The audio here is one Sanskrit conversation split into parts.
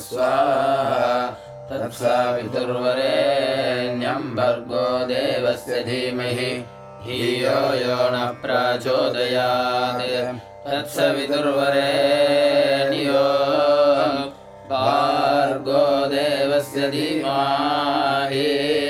स्वाहा। तत्स्वापितुर्वरेण्यं भर्गो देवस्य धीमहि। हीयो यो न नः प्रचोदयात्। तत्सवितुर्वरेण्यो भार्गो देवस्य धीमाहि।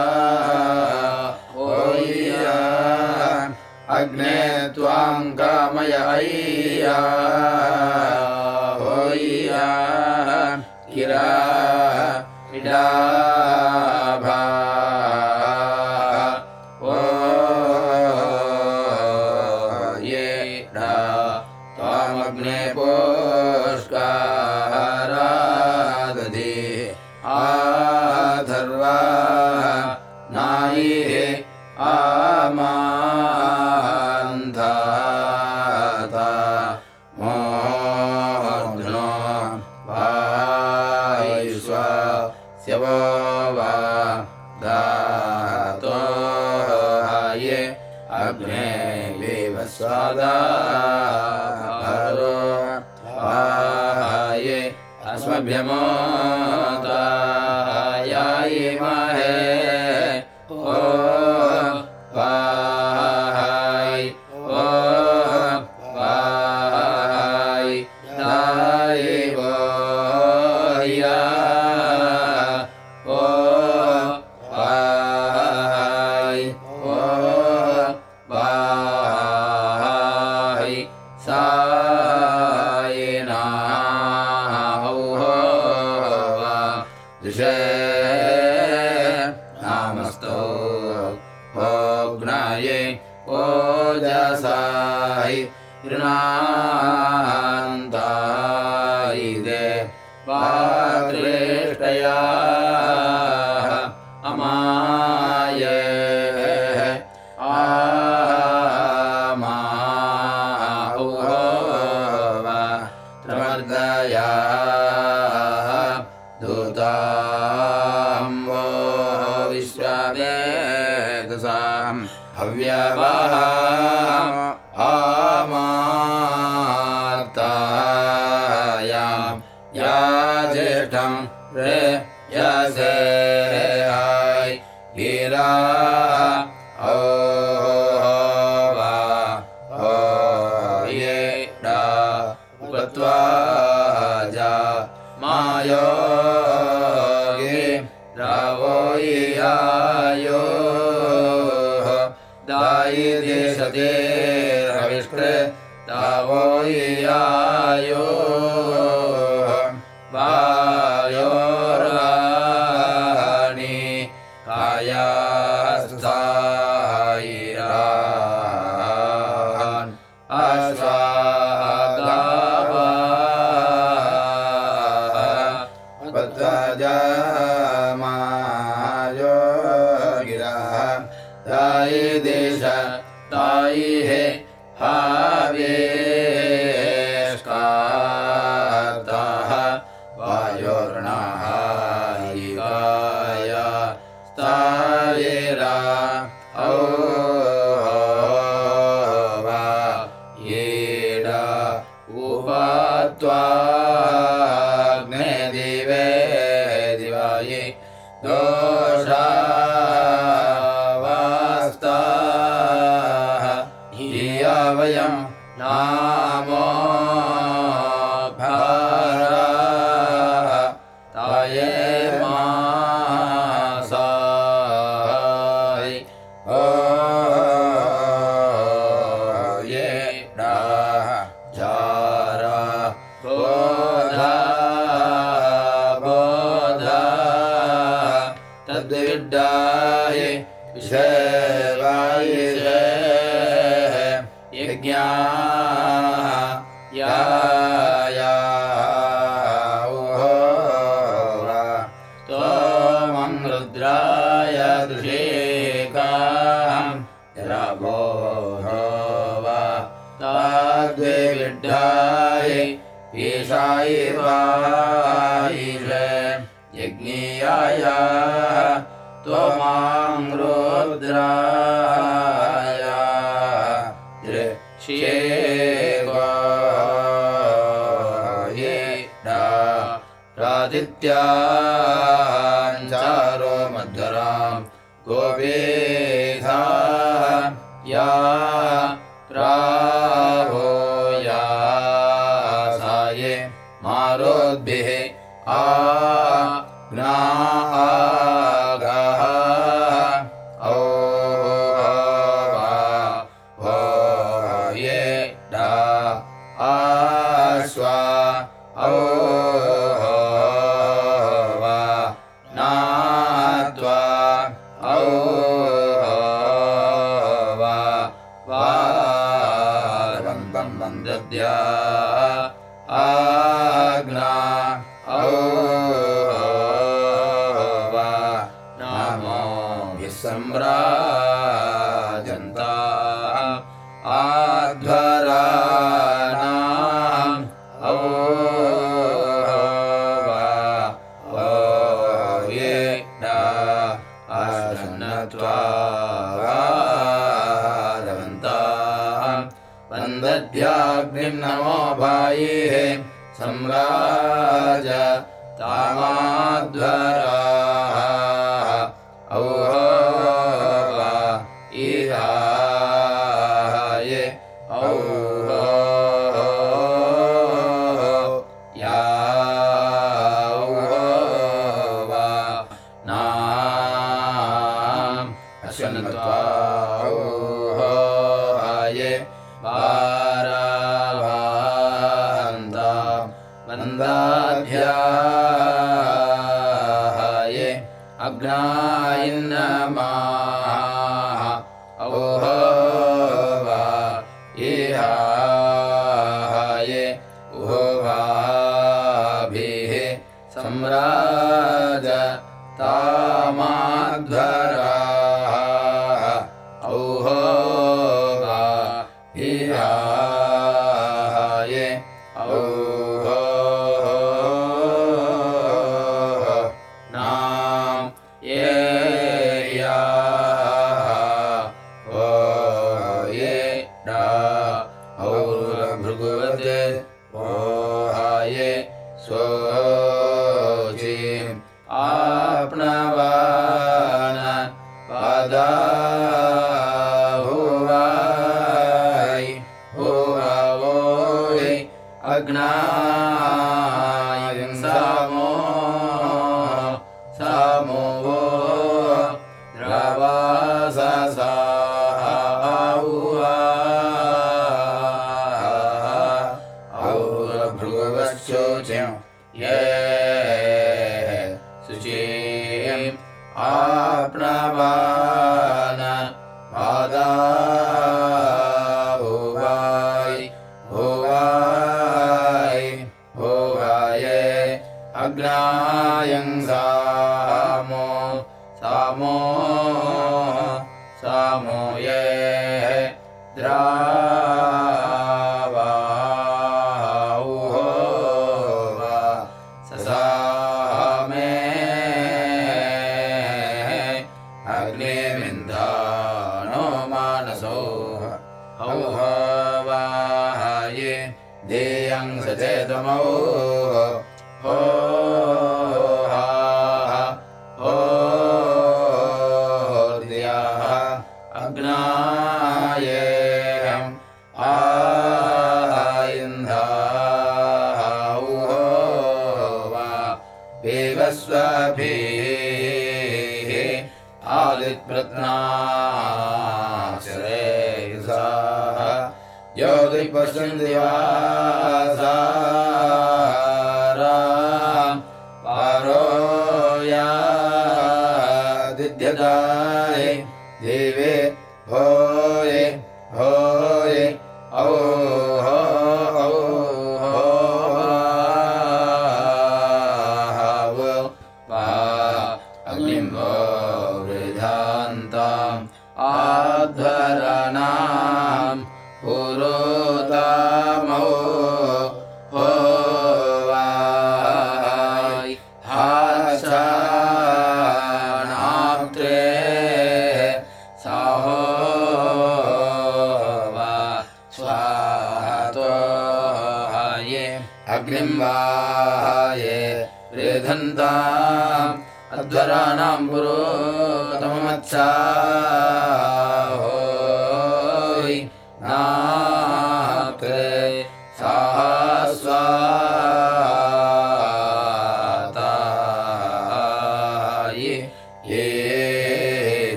Sanatva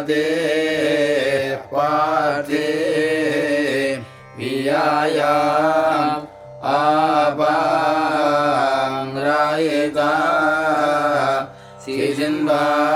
पादे पादे वियायाम् आपाङ्ग्रायिता सिजिन्वाताय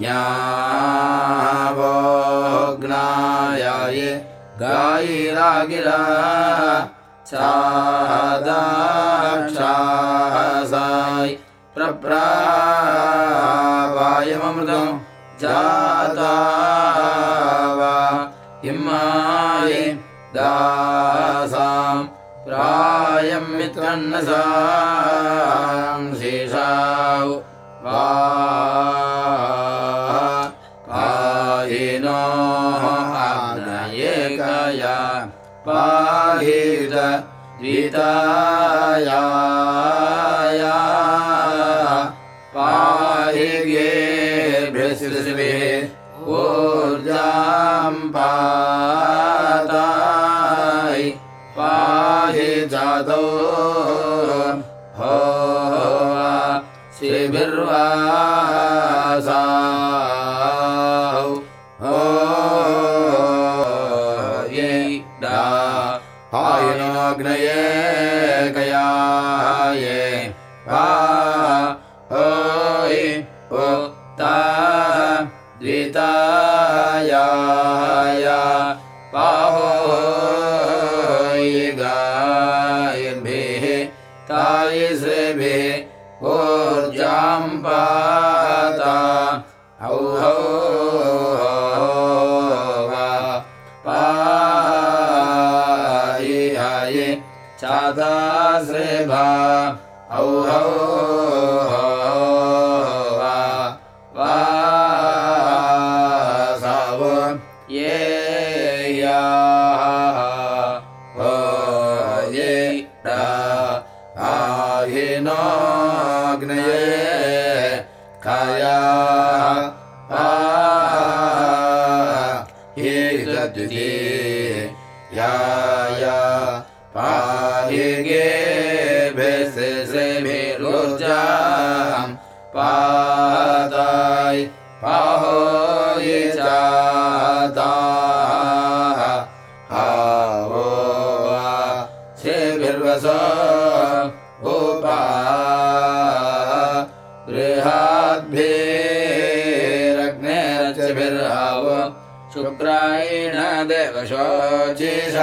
ज्ञावोज्ञायाय गायिरागिरा गिरा चा दाक्षासायि प्रप्रायममृतं चा त वा हिमाय दासां प्रायमित्रन्नसा शेषा गीतायाया पाहि गेभिसृष्टिः ऊर्जां पाताय। पाहि जादो हो शिभिर्वासा अग्नये कया Jesus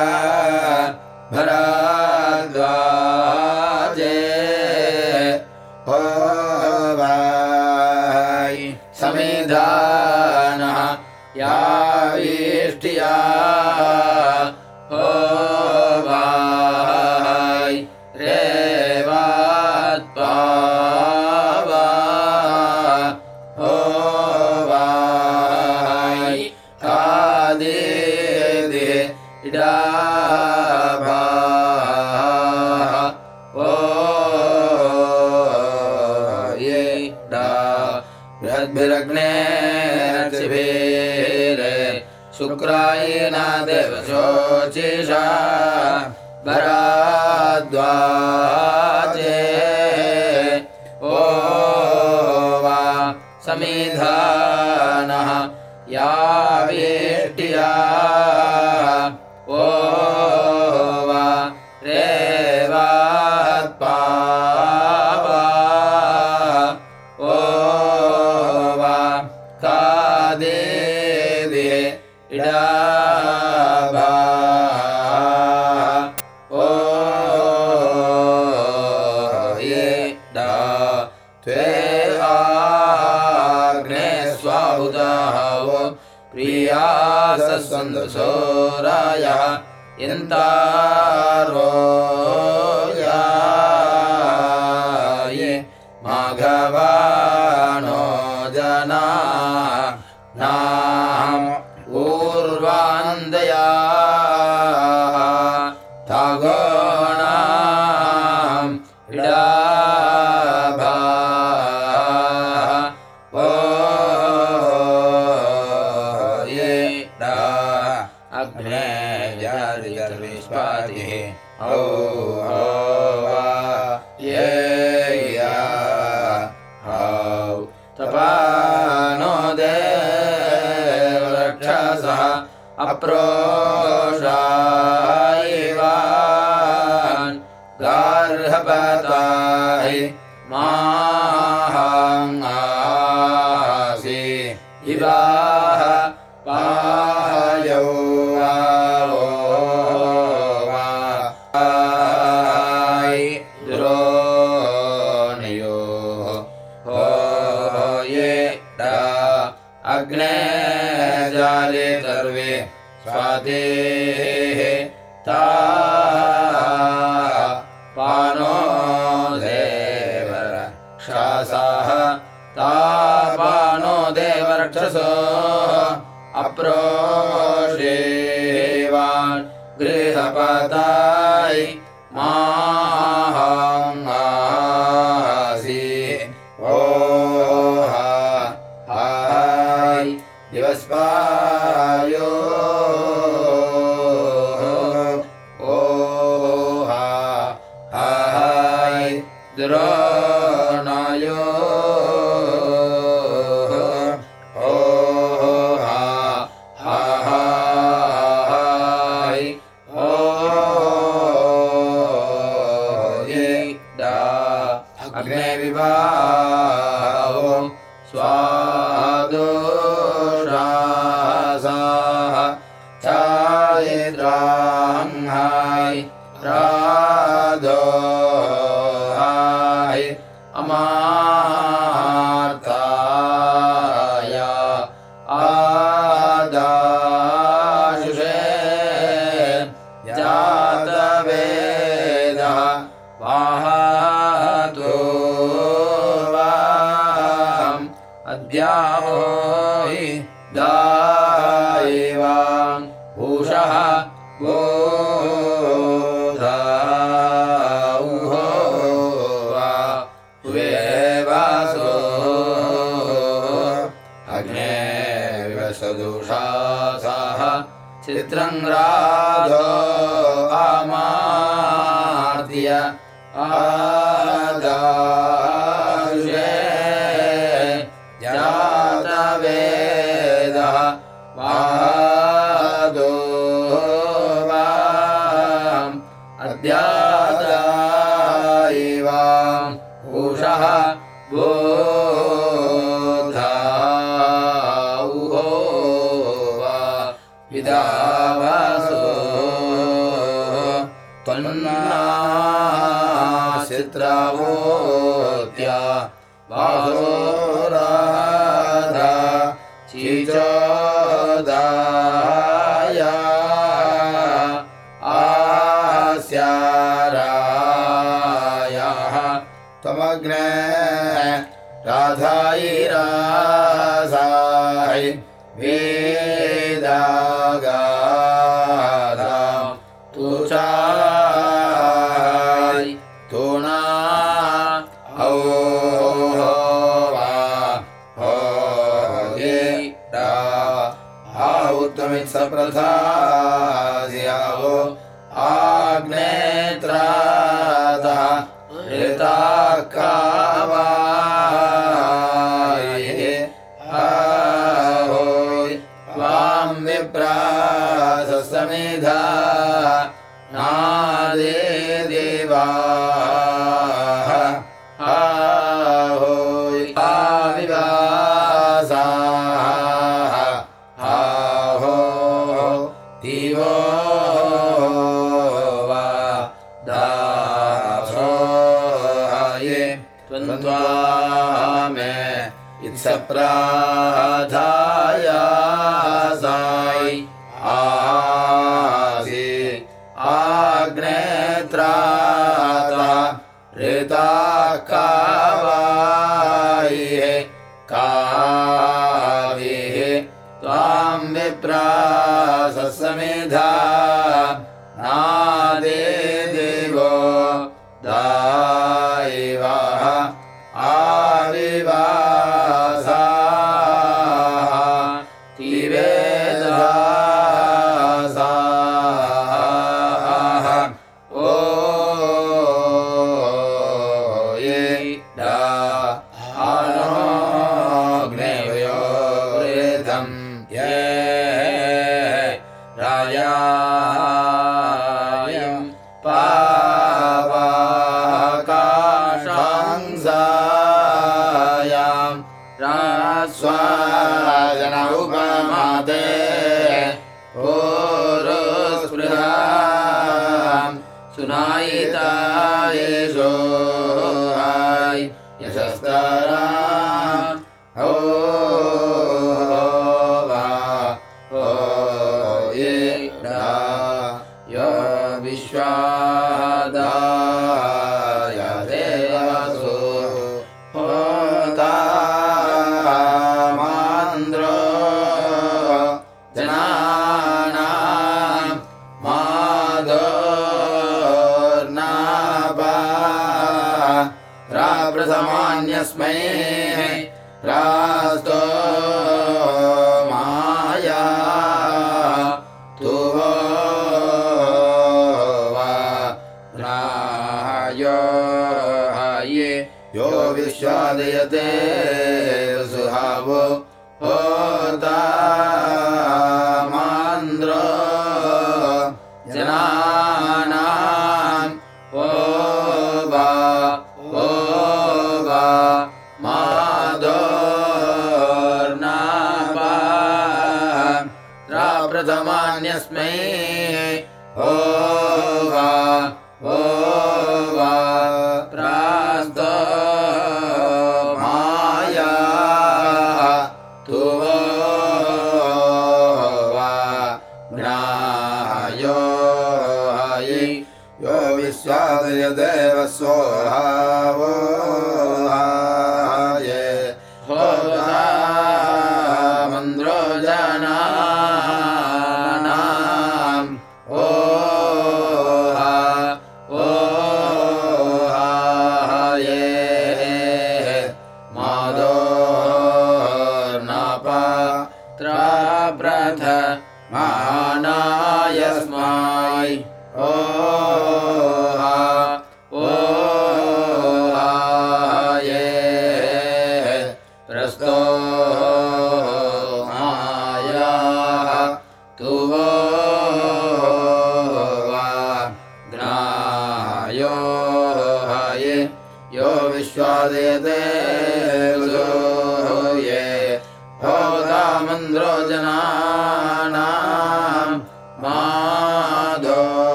있다.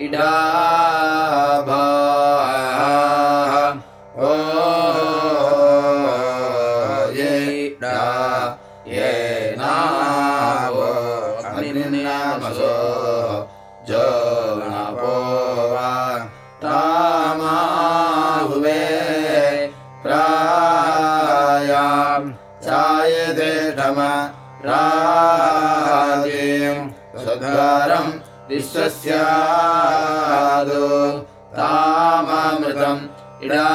इडाभा स्यादो तामामृतम् इडा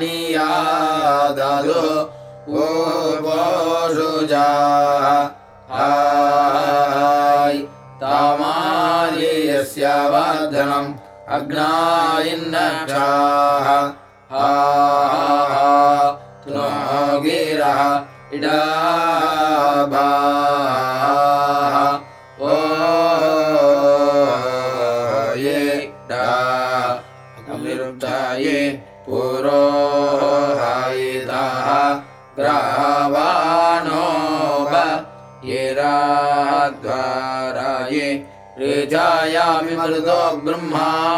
निरु वो वोषुजा आय यस्या वर्धनम् अग्नायिन्नक्षा ब्रह्मा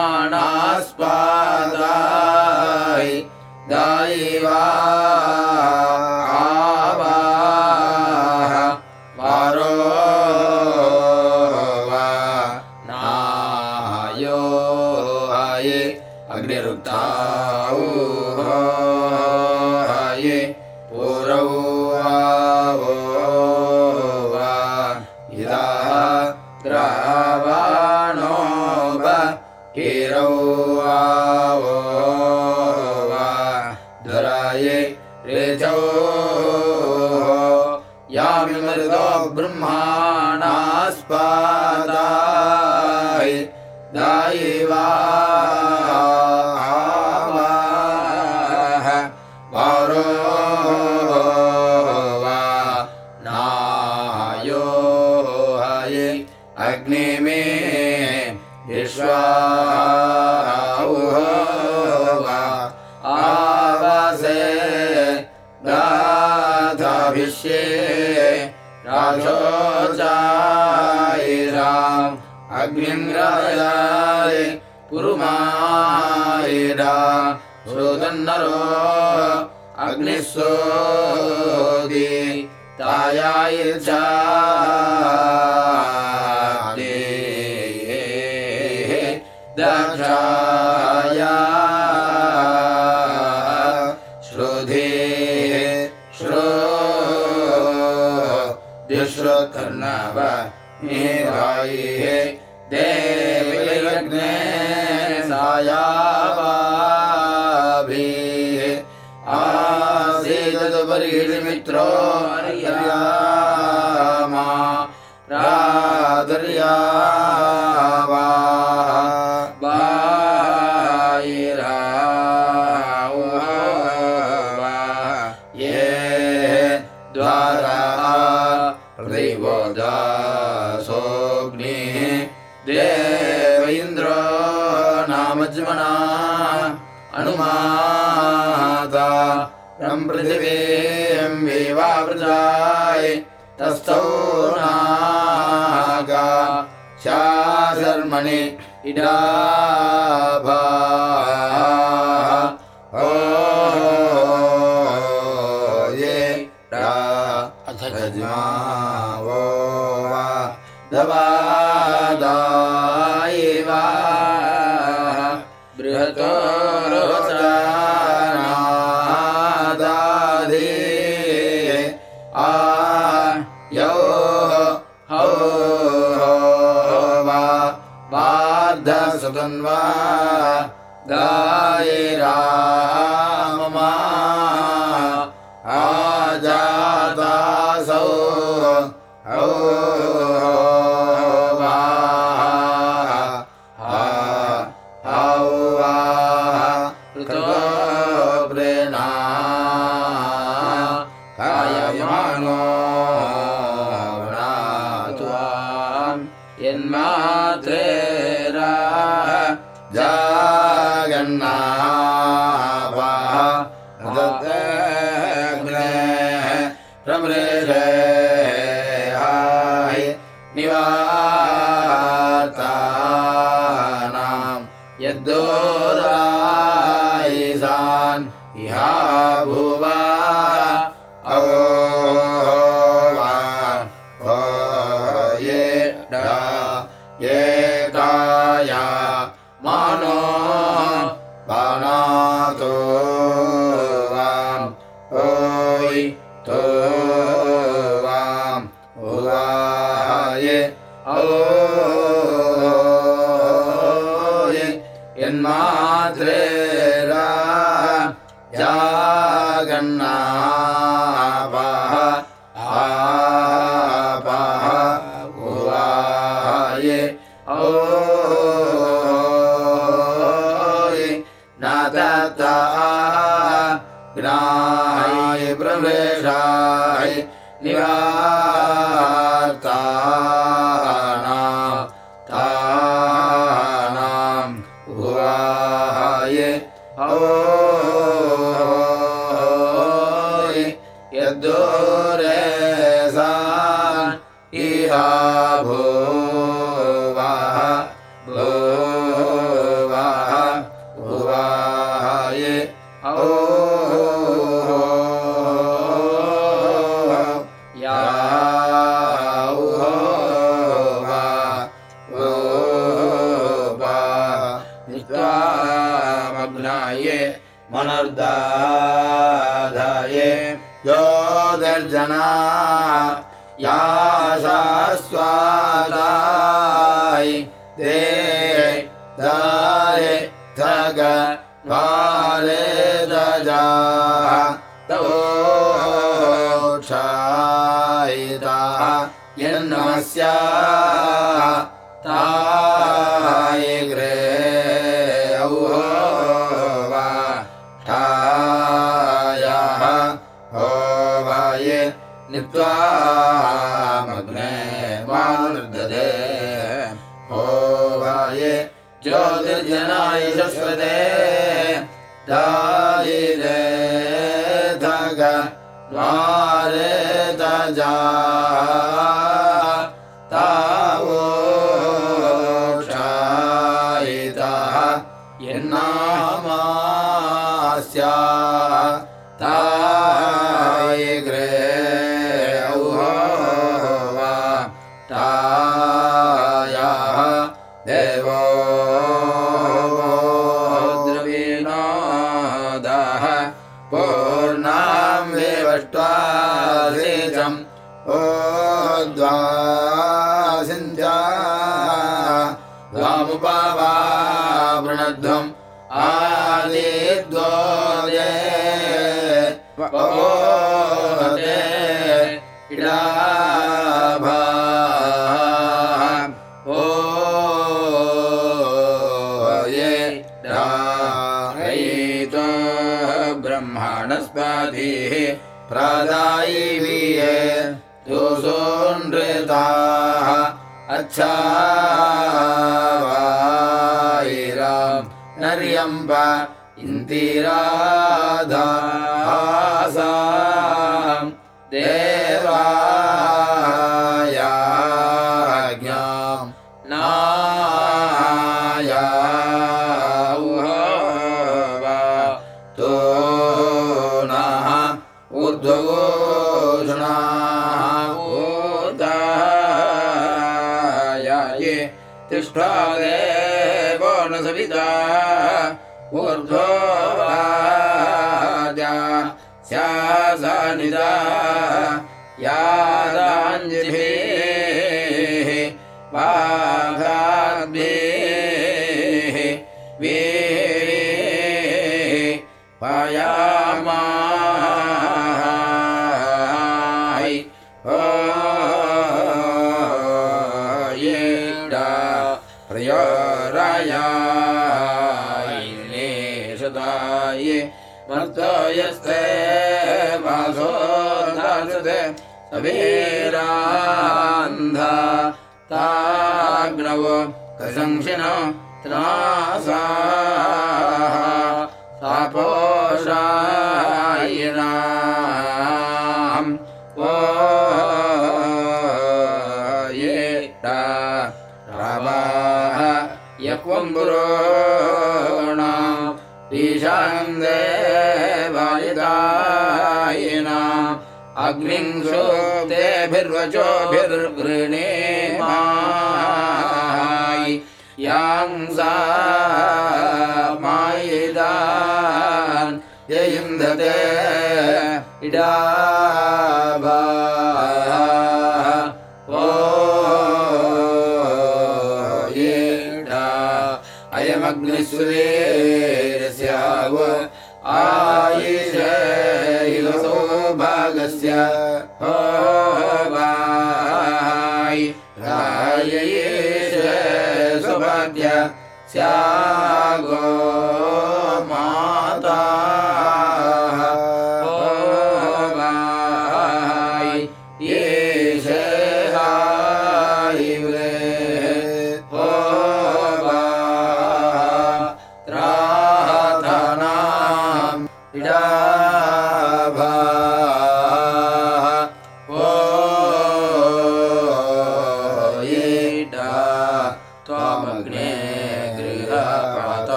இடா नित्वामग्नाये मनर्दाधाये। यो दर्जना या स्वादाय ते पदे दायिरे धग द्वारे दजा। वायिरा नर्यम्ब इन्दिराधासा वीरान्ध ताग्नव कसंशिनो त्रासाः सापोषायिनाम् पोषायिराम् वोये रवाः यक्वम्बुरोणाम् गुरोणा तेषाम् देवना भिर्वचोभिर्वृणे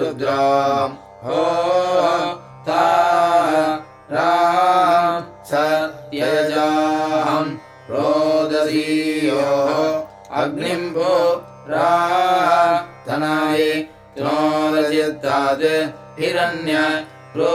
रुद्रा। हो ता रा सत्यजां रोदसीयो अग्निं भो रा तनाय त्रोदयत्तात् हिरण्य रो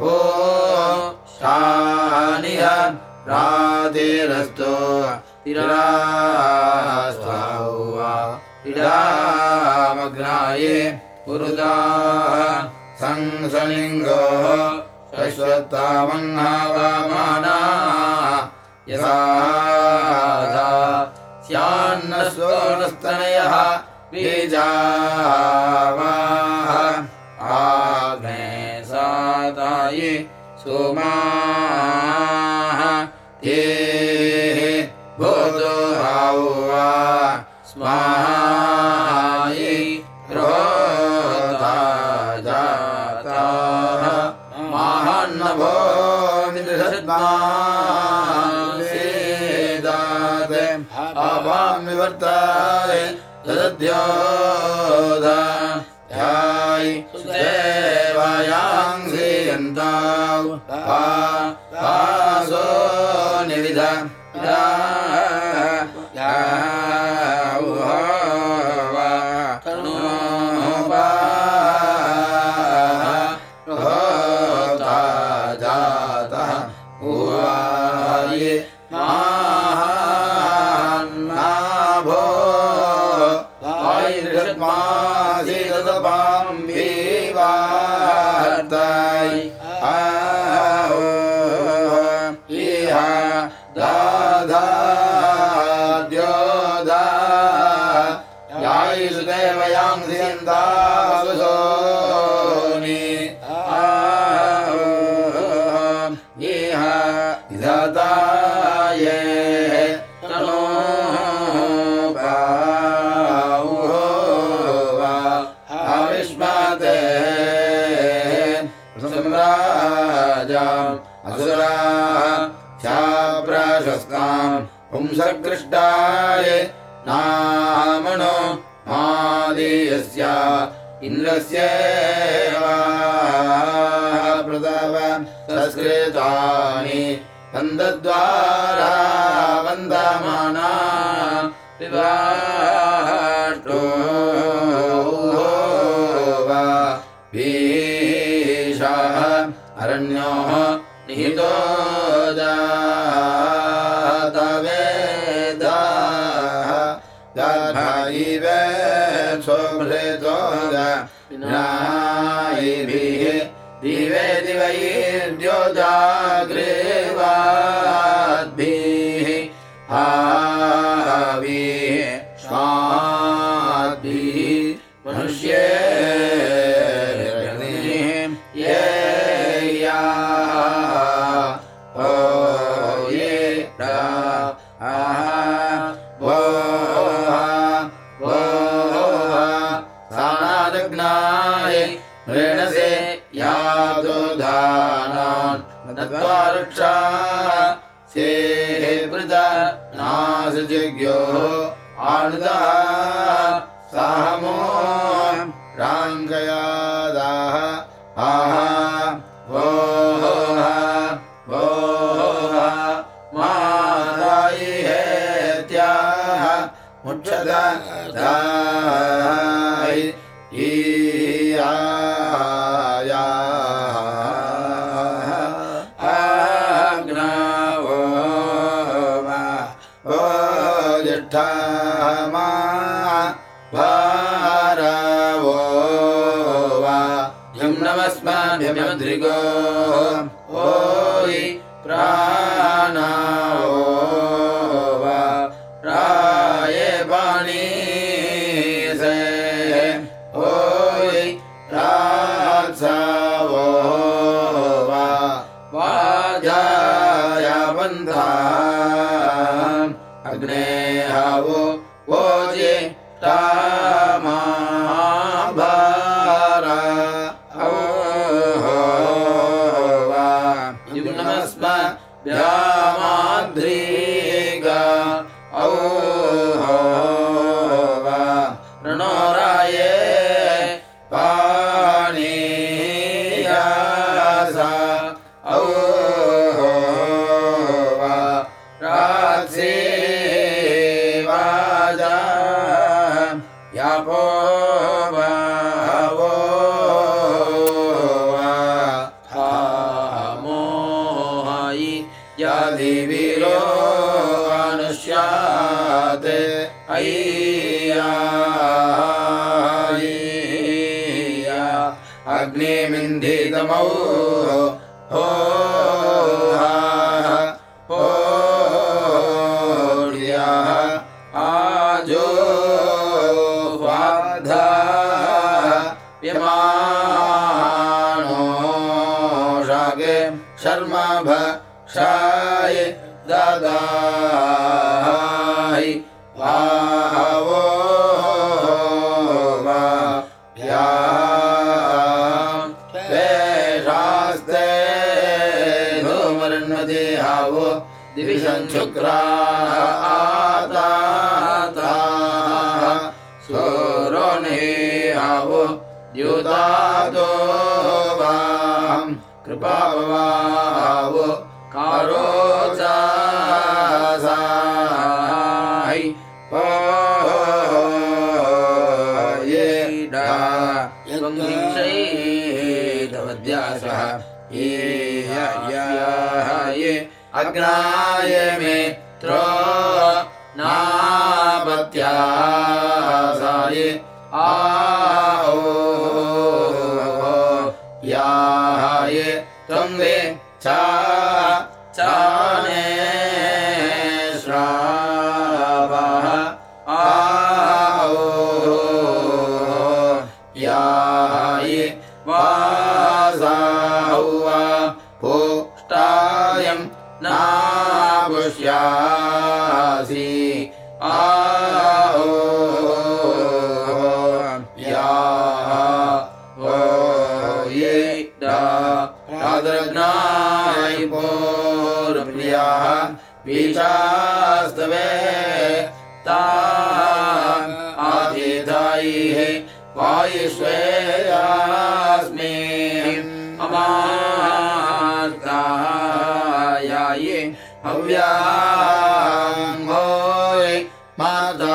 हो शानिह रातेरस्तो इस्ता वा इडामग्राये पुरुदा संसलिङ्गो शश्वतामह्माना यथा स्यान्नस्वनस्तनयः नः वा अग्ने सातायि सुमाः ते भूतो हावा स्मायि रोता जाताः माहन्नभो अभां निवर्ताय सुदे विधा पुंसकृष्टाय नामनो मादेयस्य इन्द्रस्य इन्द्रस्य संस्कृतानि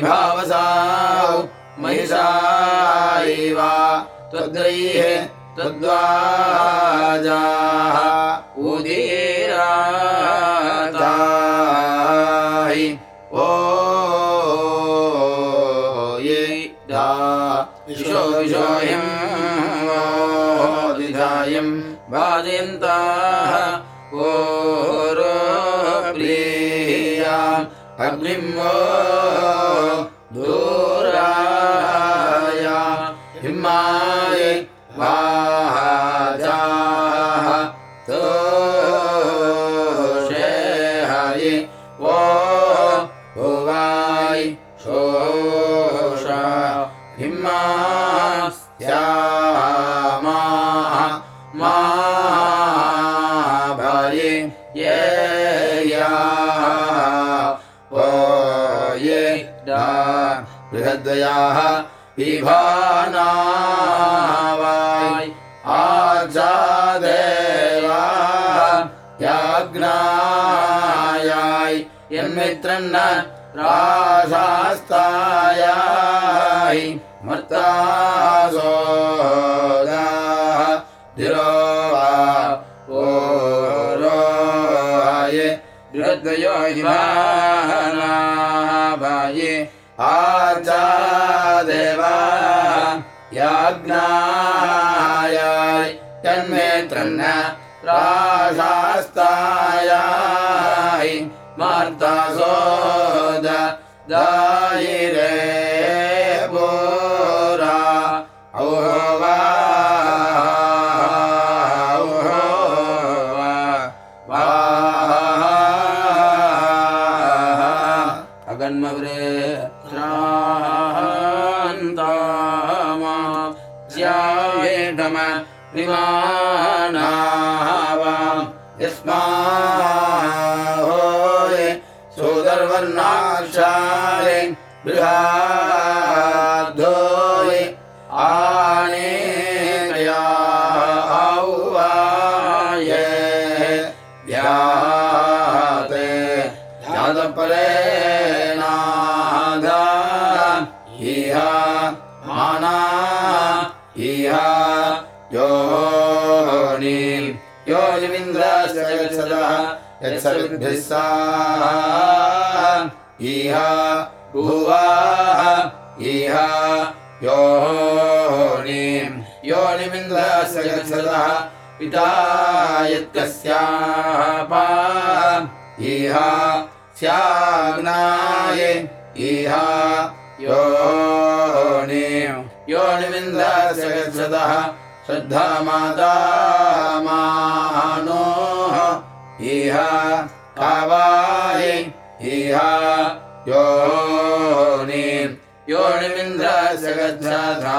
भावसा महिषा महिषायैव त्वद्रैः त्वद्वाजाः उदीरा रासास्तायाहि सा इह इहा इह योनिम् यो निमिन्ध सगत्सः पितायत्तस्यापा इहा स्याग्नाय इह योनिम् नि योनिमिन्ध श्रद्धा माता वाय इहा योनि योनिमिन्द्रस्य जगद्राधा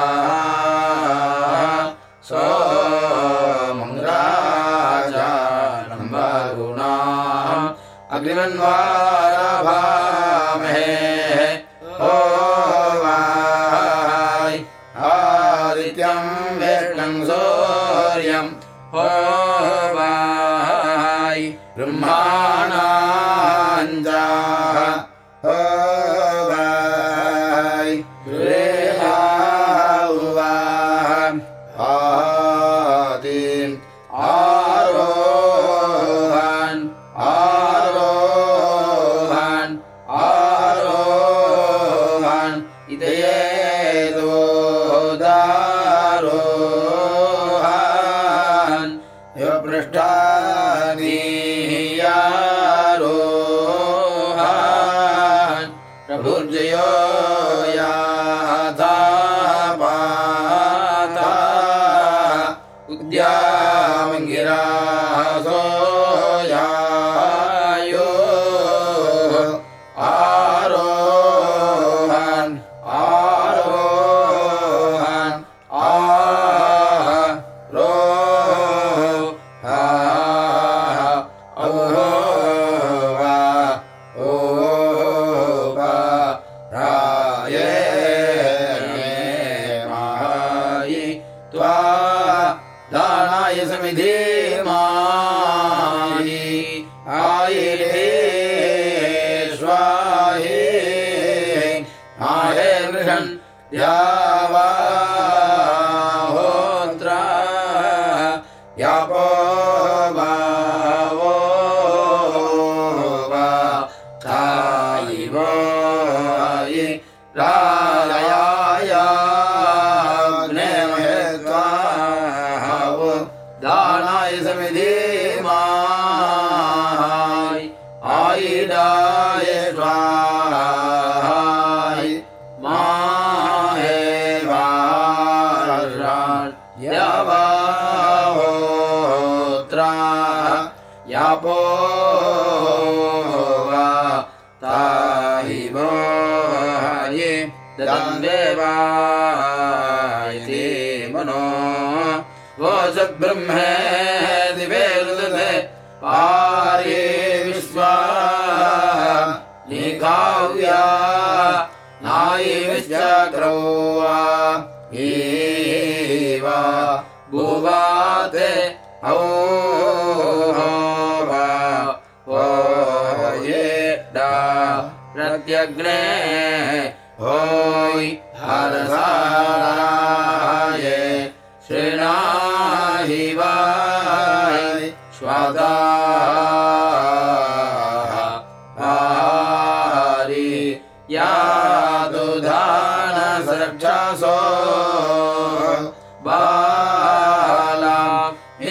बालां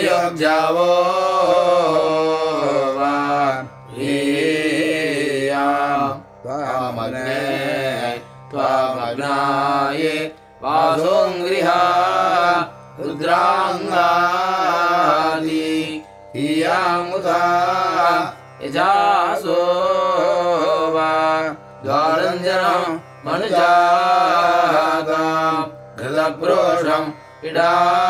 योग्यावो वा हीयां त्वामग्ने त्वामग्नाये वासोऽङ्गृहा रुद्राङ्गादि हीयामुता यजासो वा द्वारञ्जनं मनुजा। বিড়া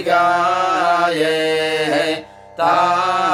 शिकाये तादावा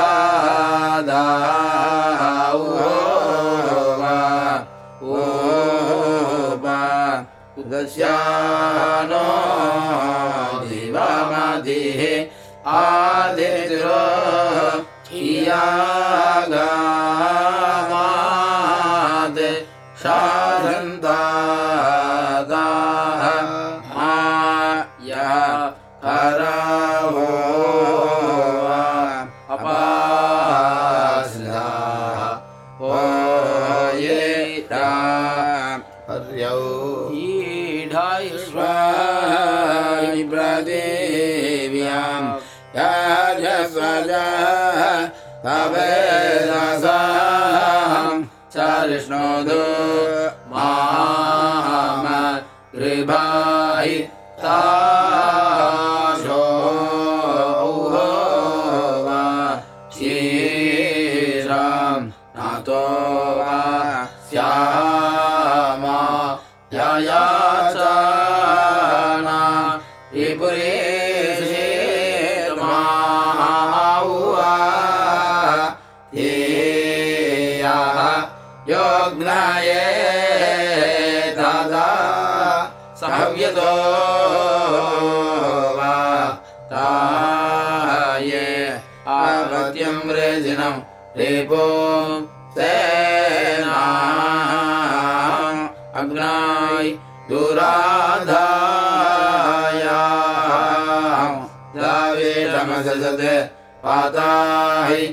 I पाताहि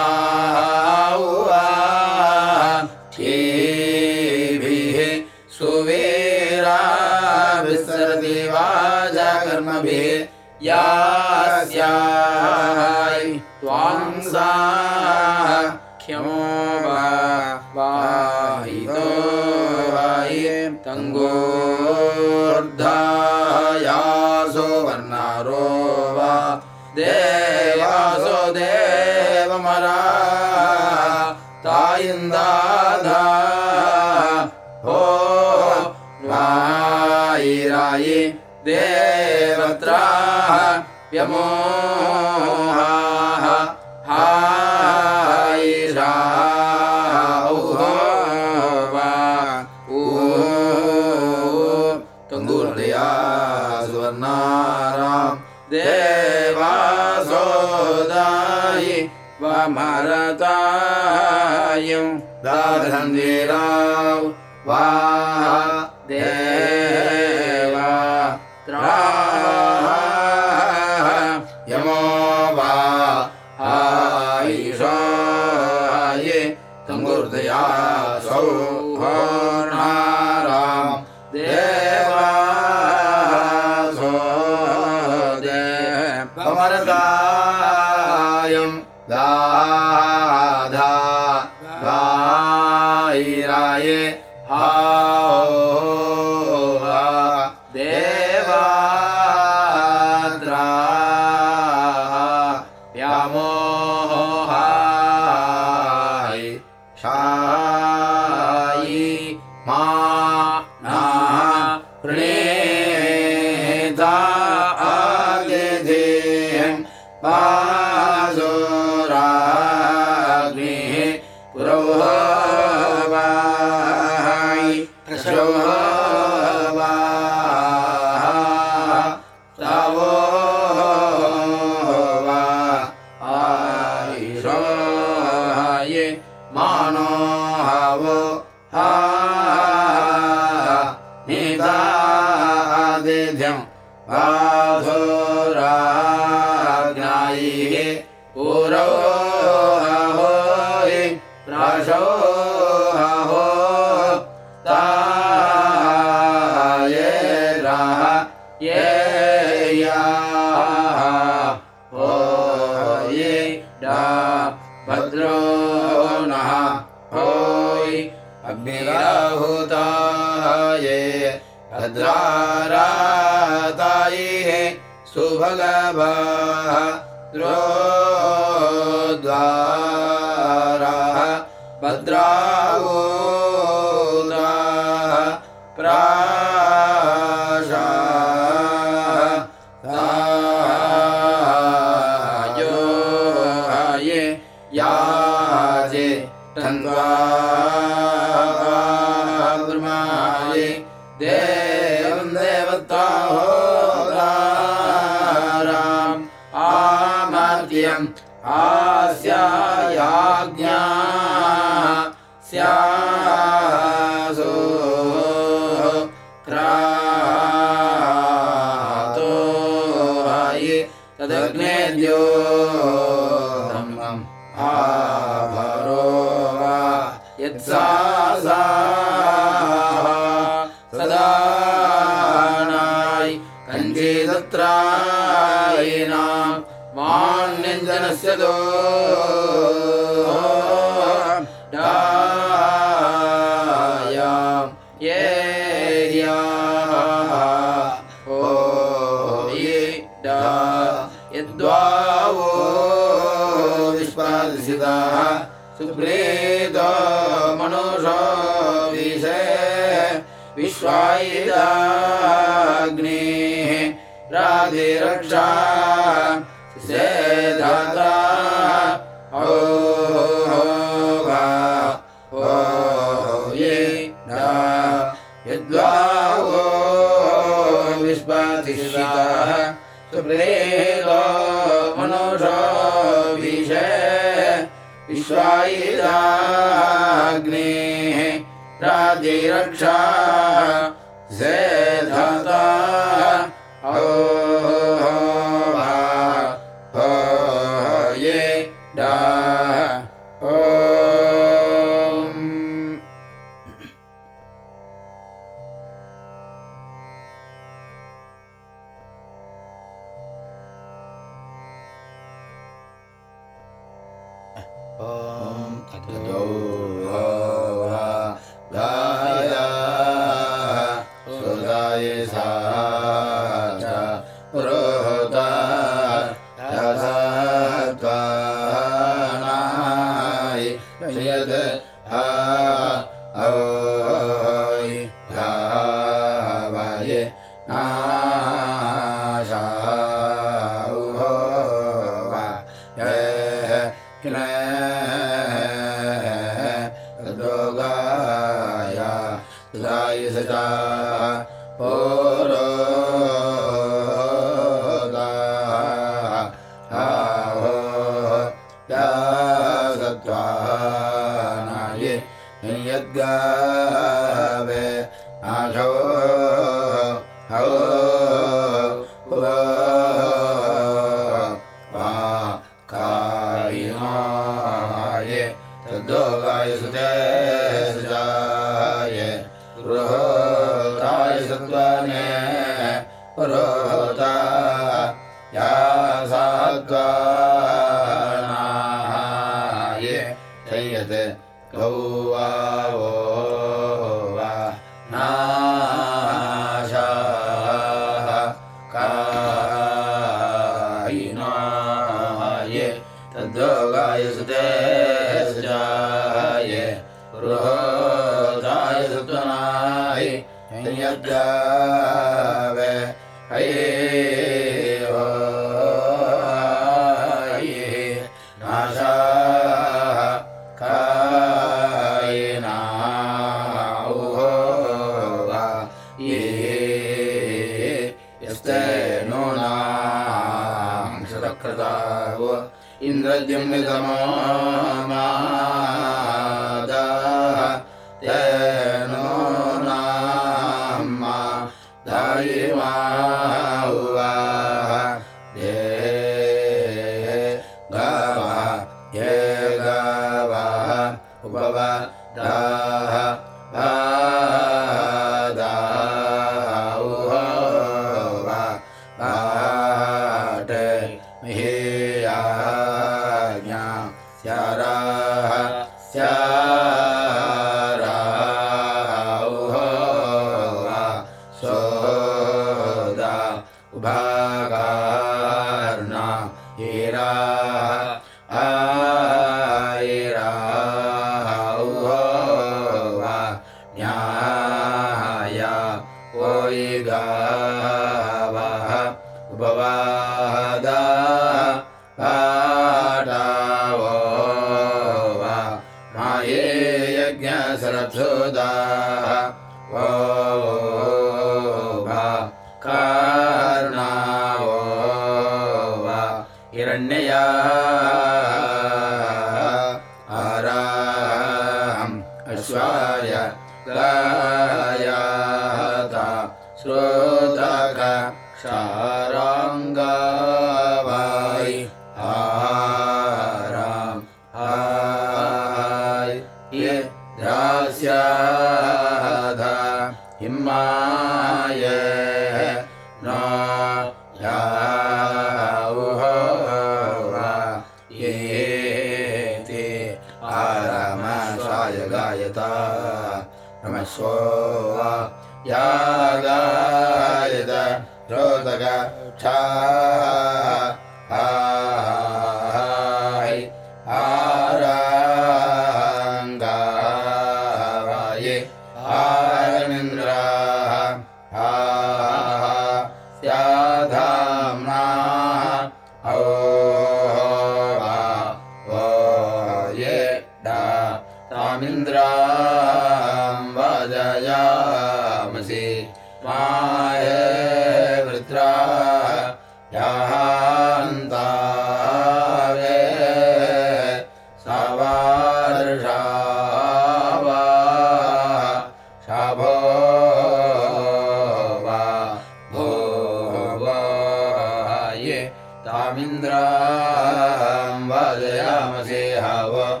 हव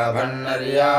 वृषभन्नर्या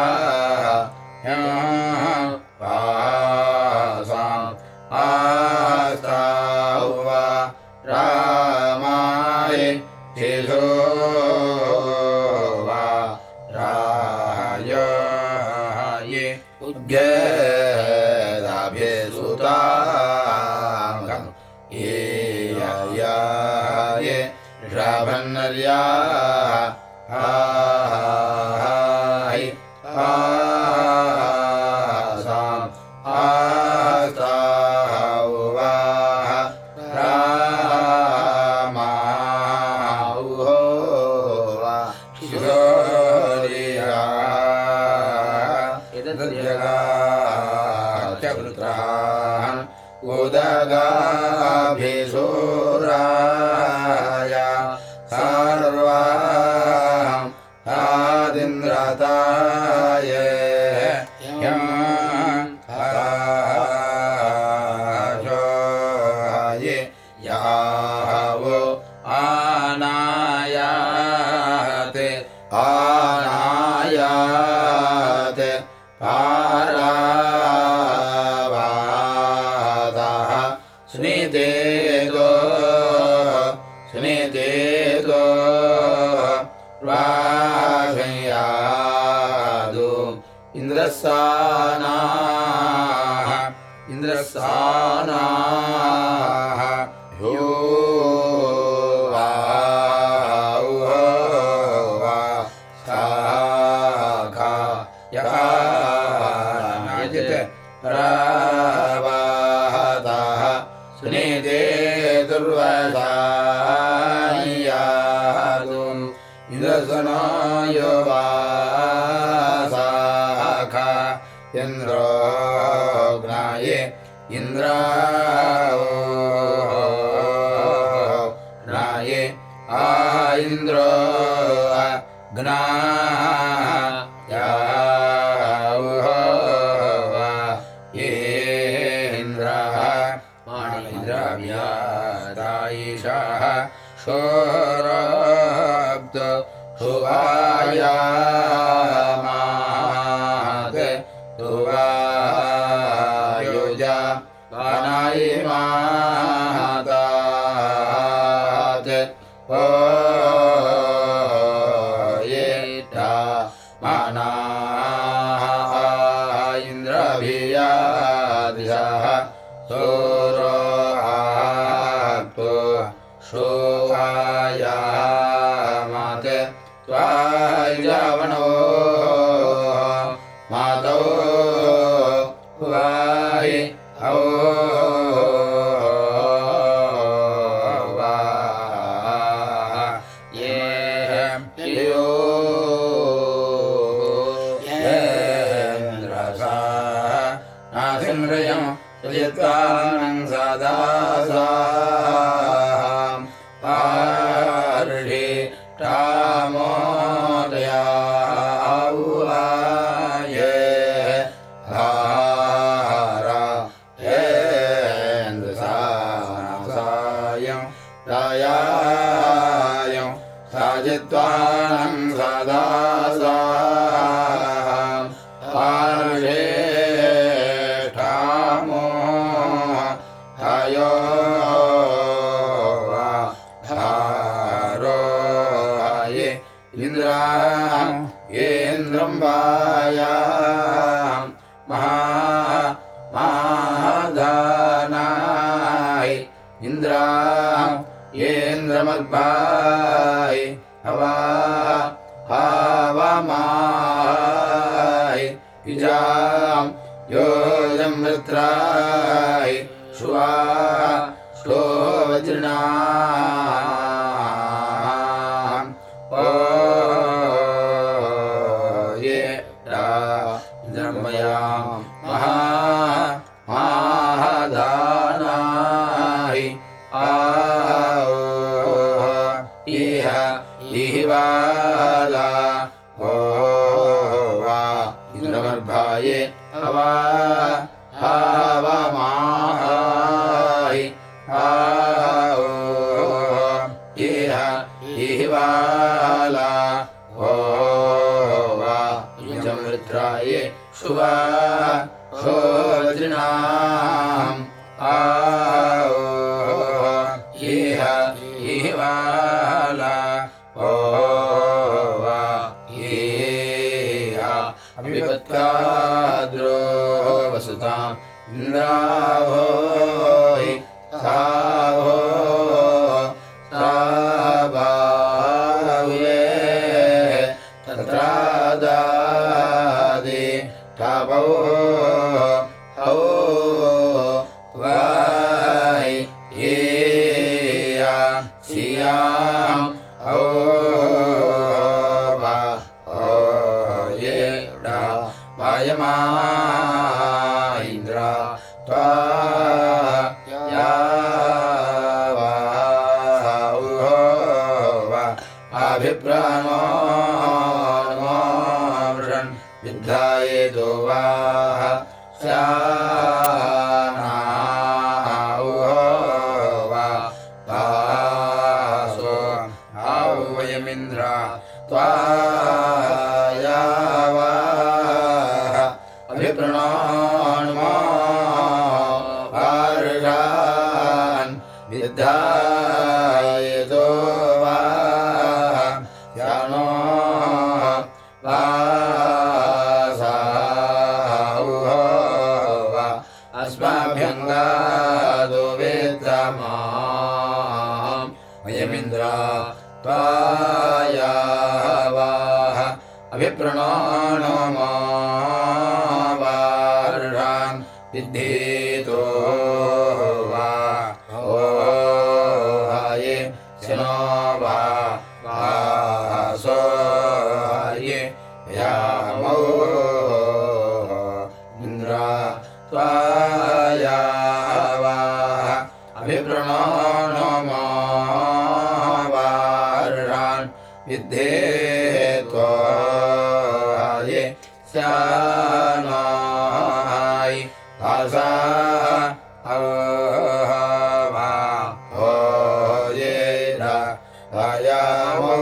वायामो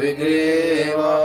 വിഗ്രേവാ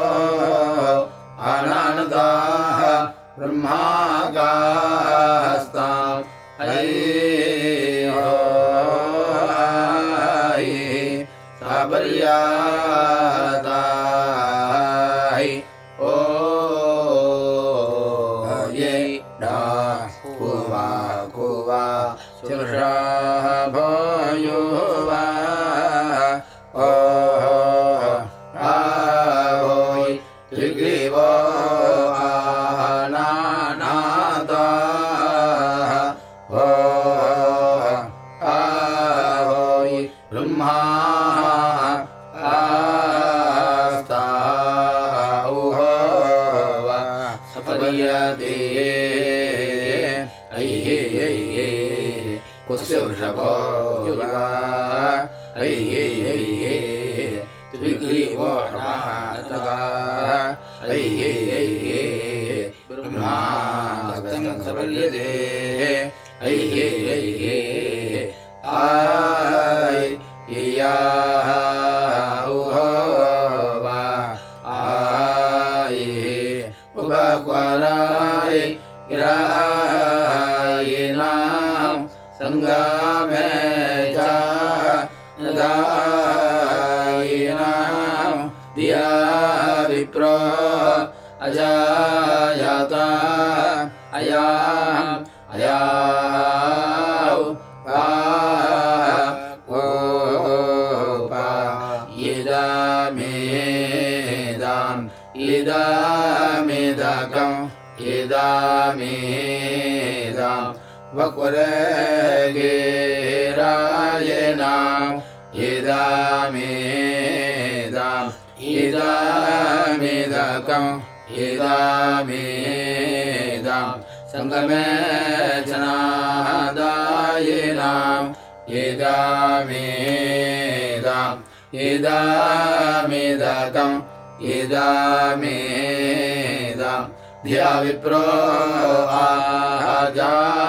सङ्गमे जनादायिनाम्। इदामेदाम् इदामेदकम् इदामेदाम् धिया विप्रो आजायाता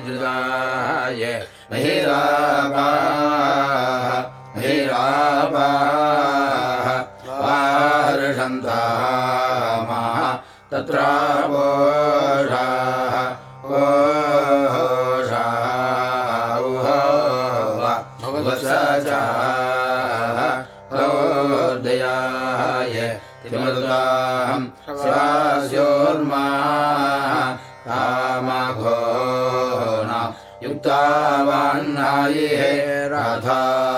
इन्द्राणयद्रुदाय महिरापाः महिरापाः वार्षन्तामः तत्रावोषाः युक्तावान्नाये रथाः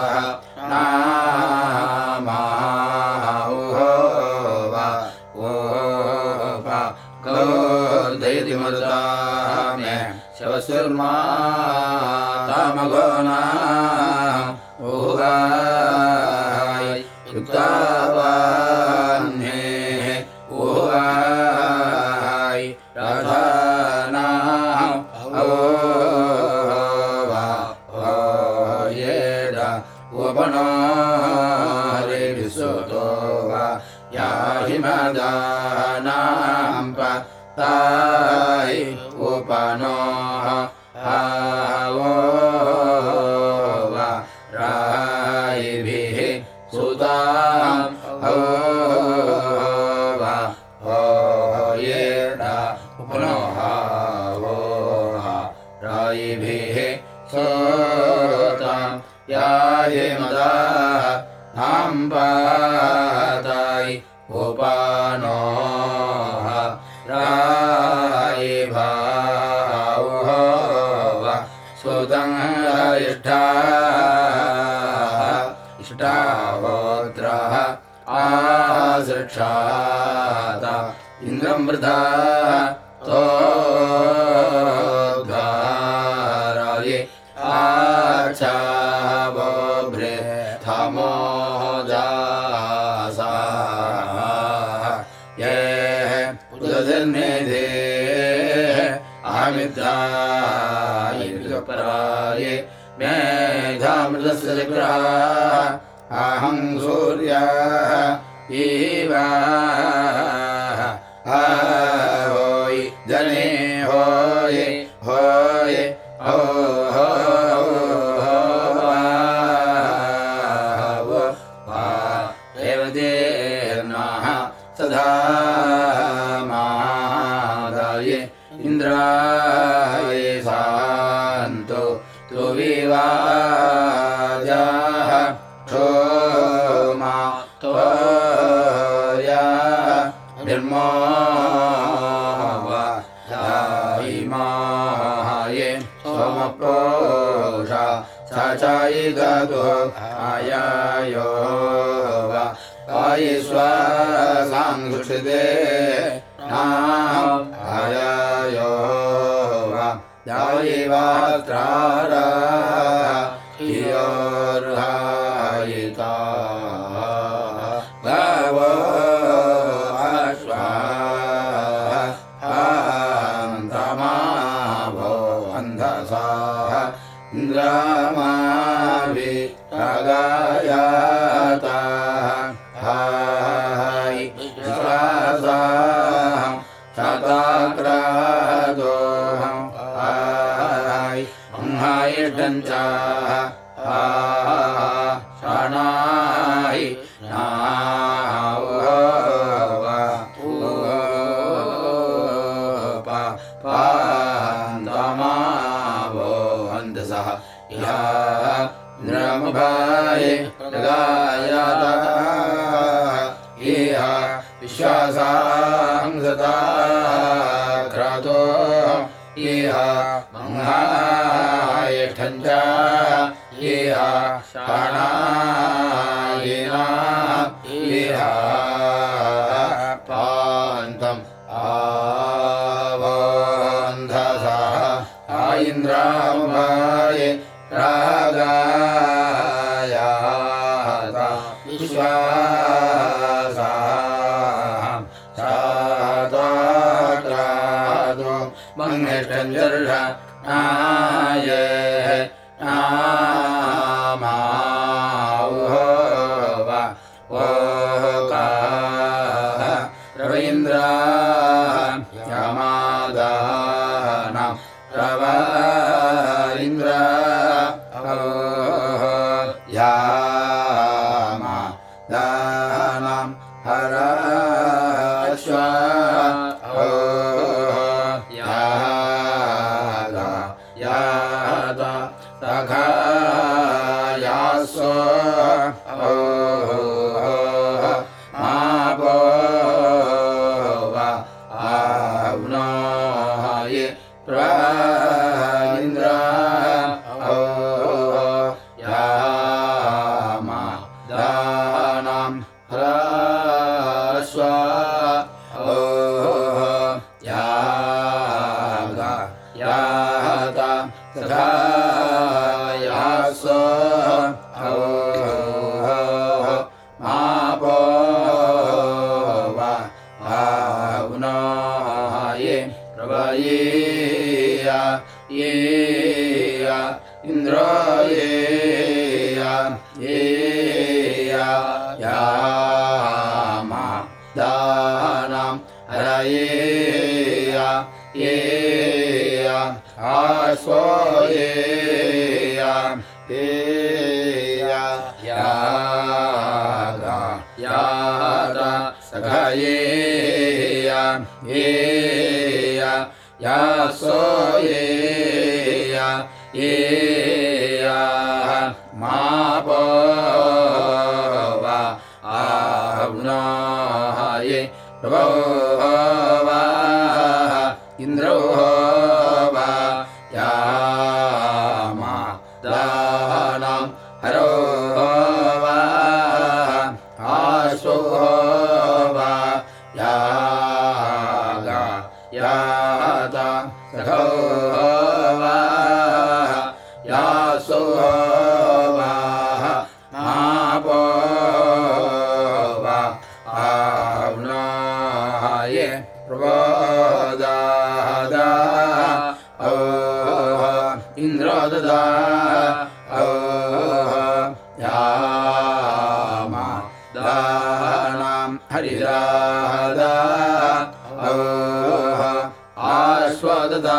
आस्वददा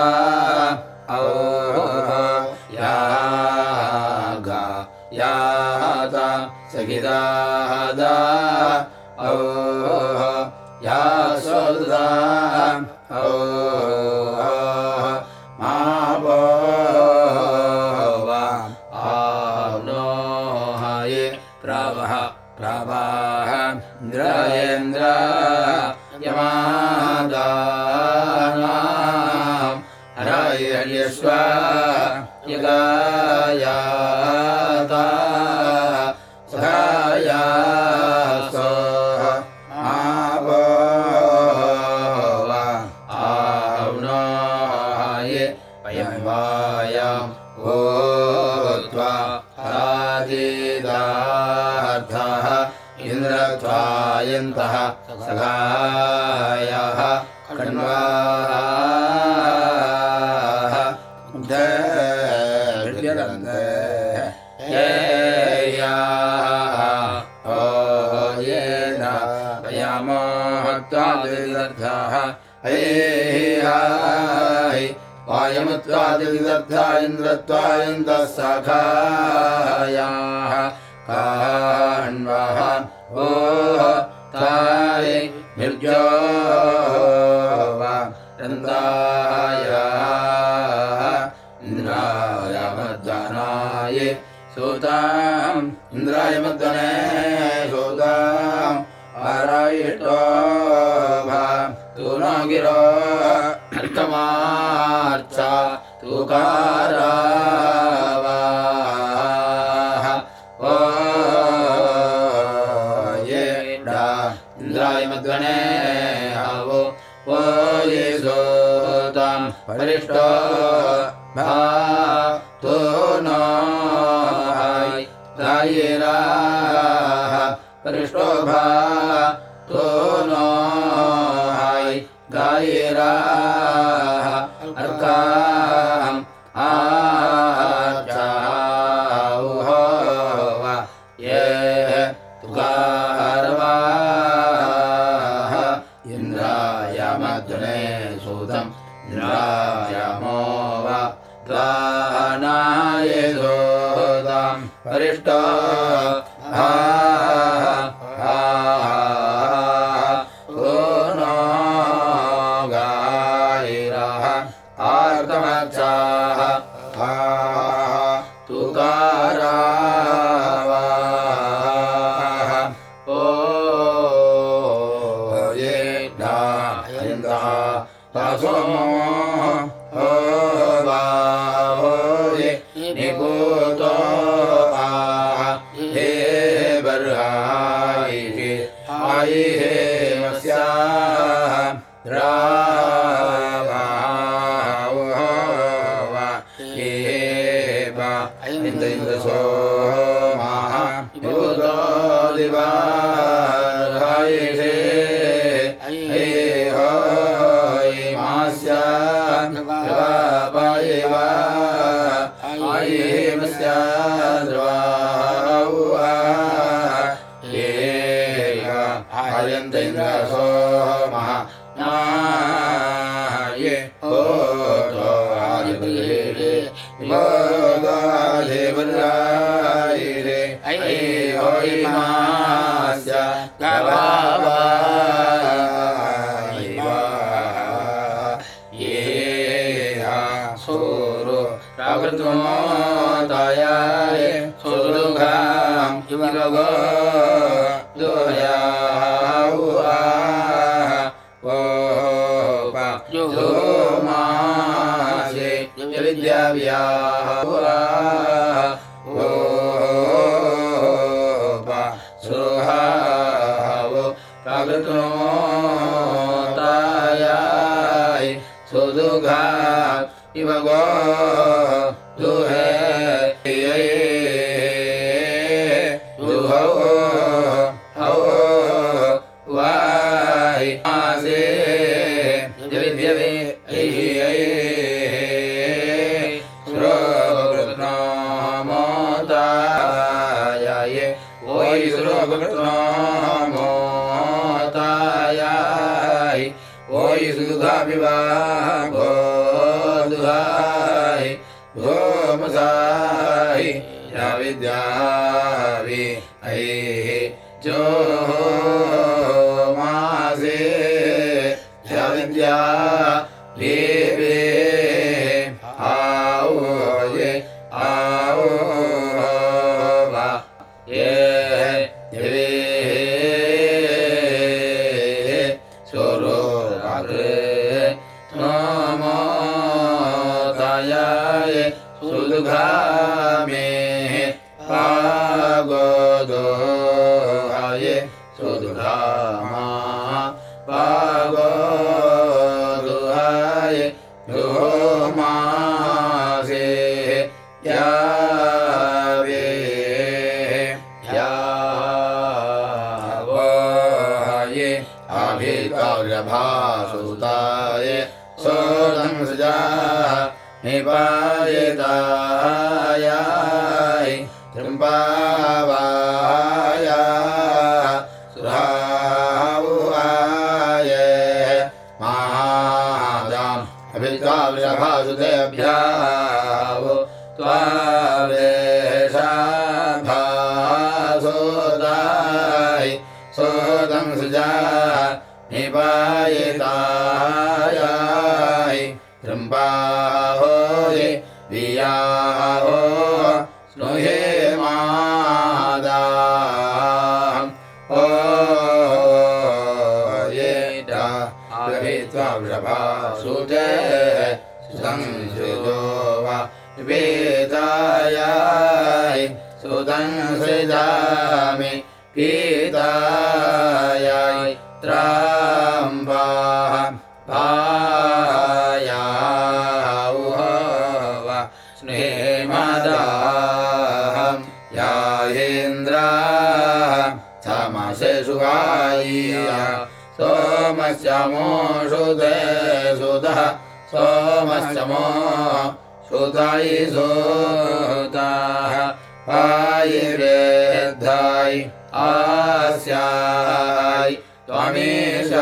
आस्याय आस्याय त्वमेषायिषाय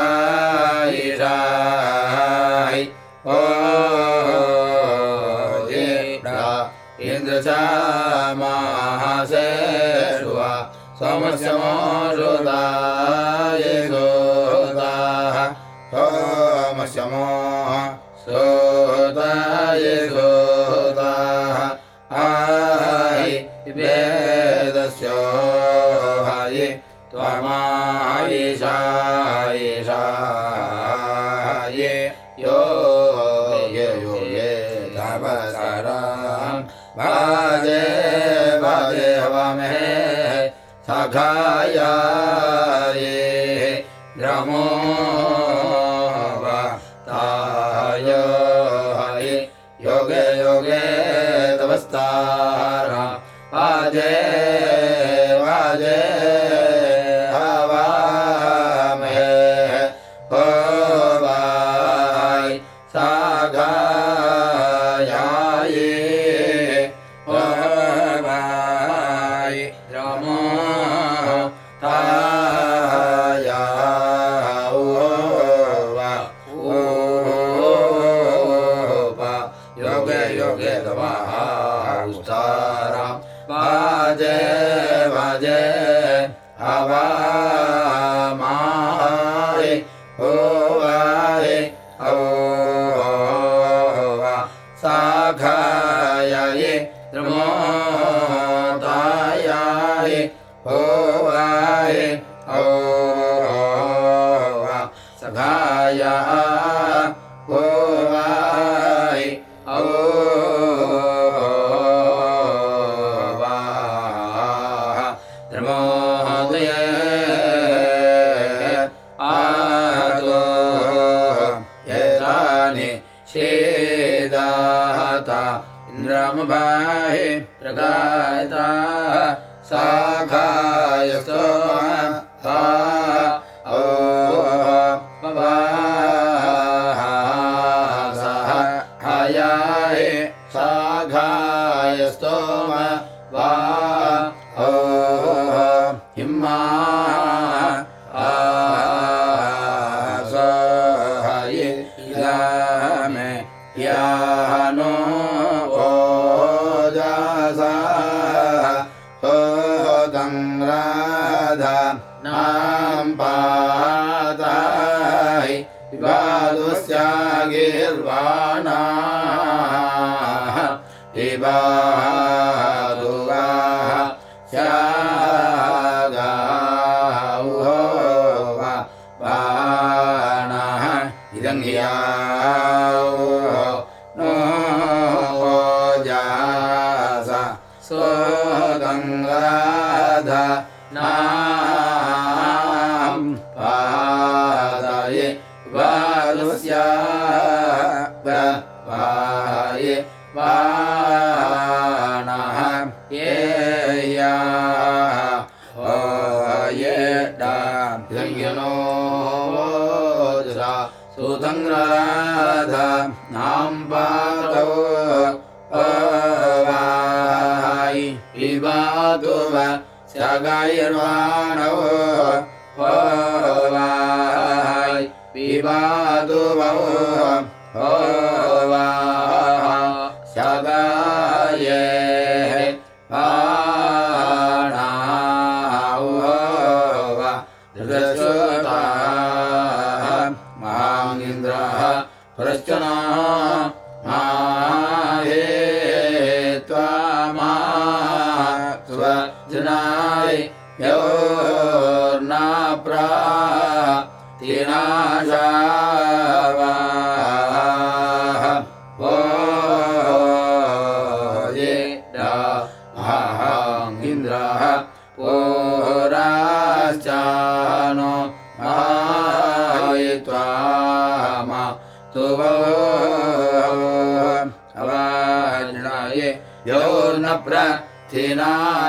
ओ इन्द्रचामासे शुवा सोमस्यमोषुताय सोताः सोमस्यमो सोताय सो यामो रमो ताय योगे योगे नमस्तार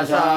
した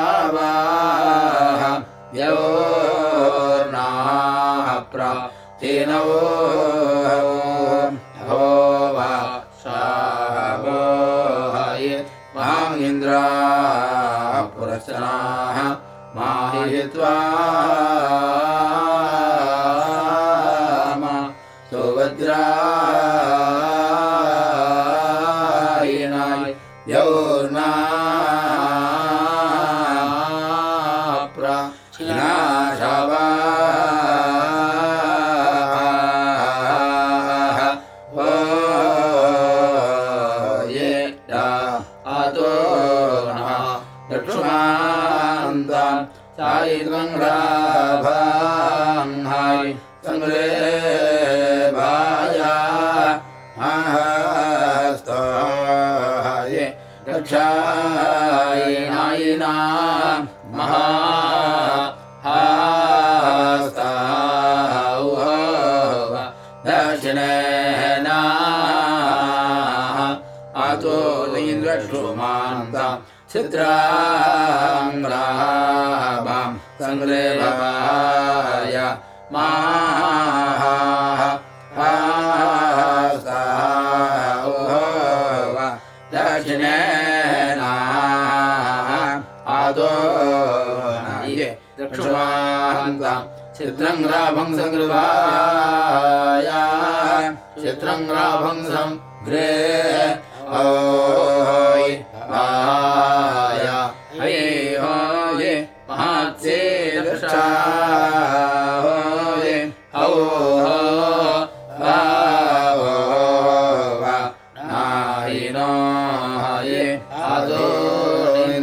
राभं संगृह ओ है आया अये हे महा ओह आयिनये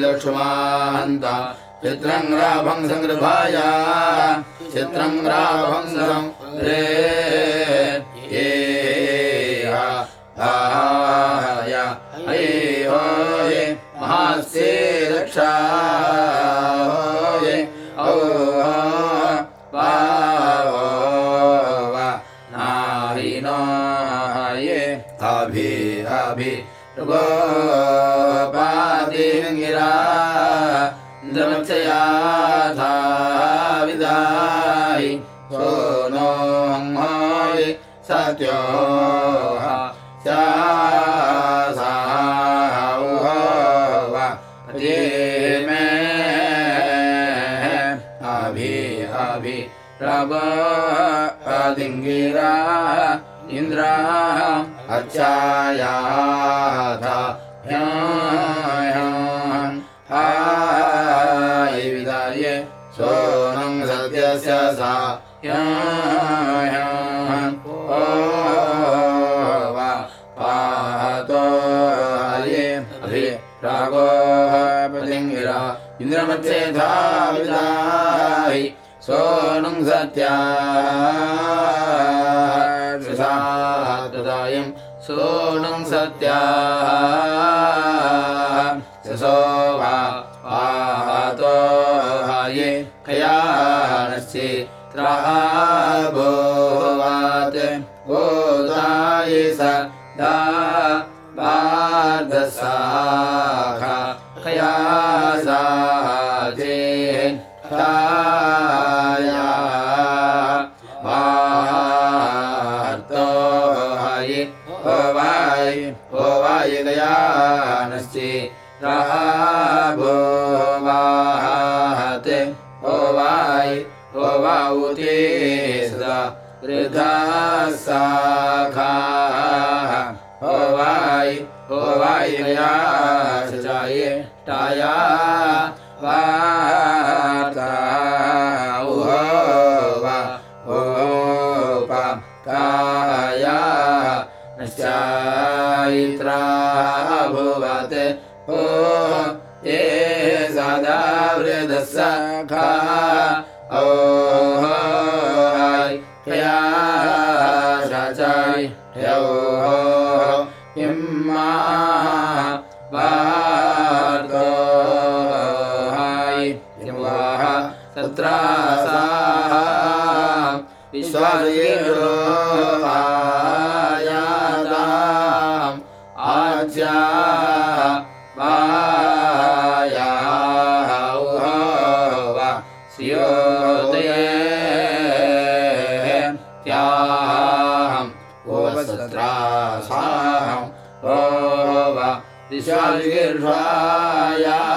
लक्ष्मा चित्रं राभं संगृभाया चित्रं राभं राब दिङ्गिरा इन्द्रा अच्छाया धा ह्यालये सोनं सत्यस्य सा ह्या वा पातोलि राभागिरा इन्द्रमच्छेधा वि सोणुं सत्यायं सोऽनुं सत्या सो सोवातोये कयानश्चि त्रा भोवात् भोधाय स दा उते सदा वृथा साखा। हो वायु हो वाय वा का ऊ वा ओयात्रा भुवत्। हो ये सा वृध पुत्रासाः विश्वासयेर्याताम् आज्या विशालगीर्षाया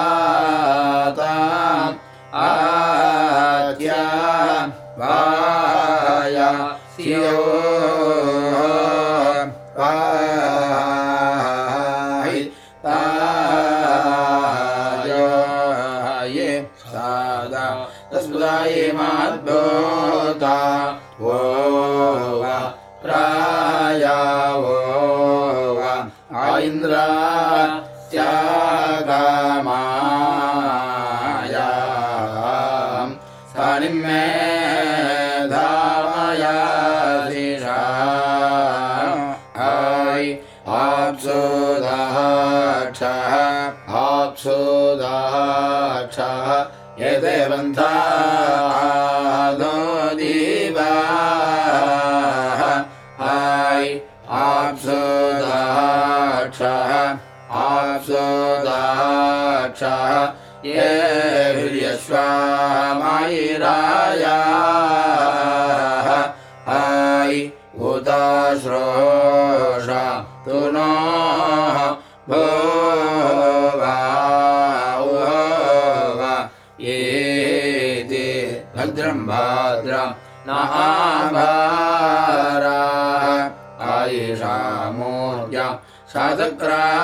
चक्रा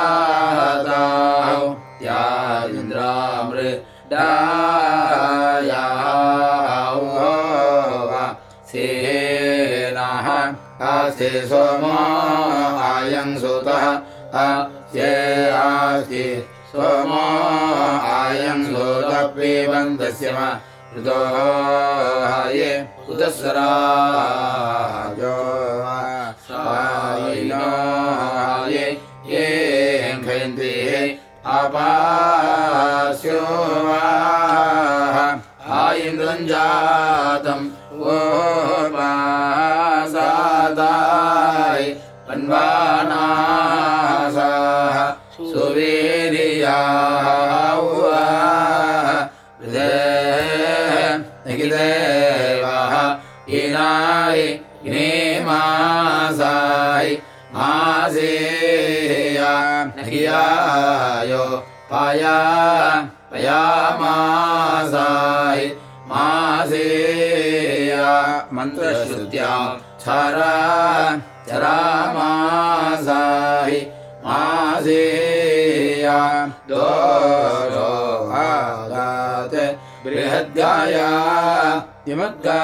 Yamaka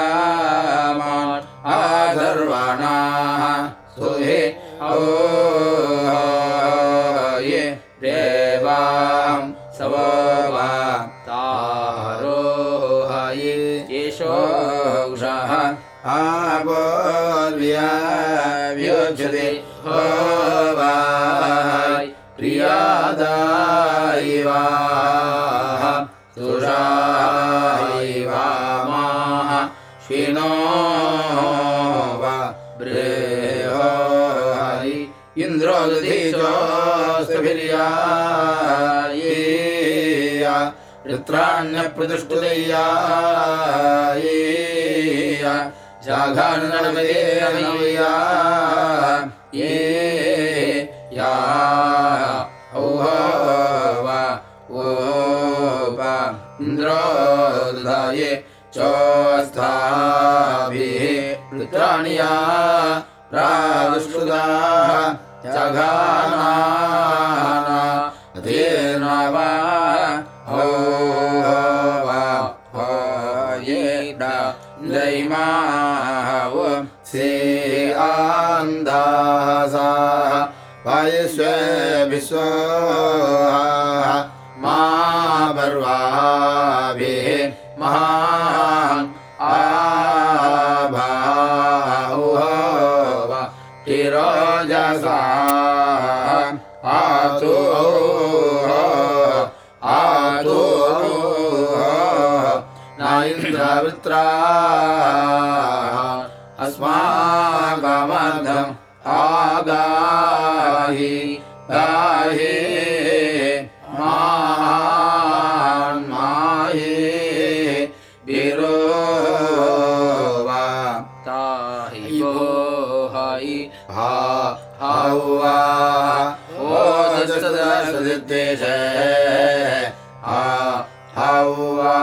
हायि हा हौवा ओजस्तदर्शदिद्देश हा हौवा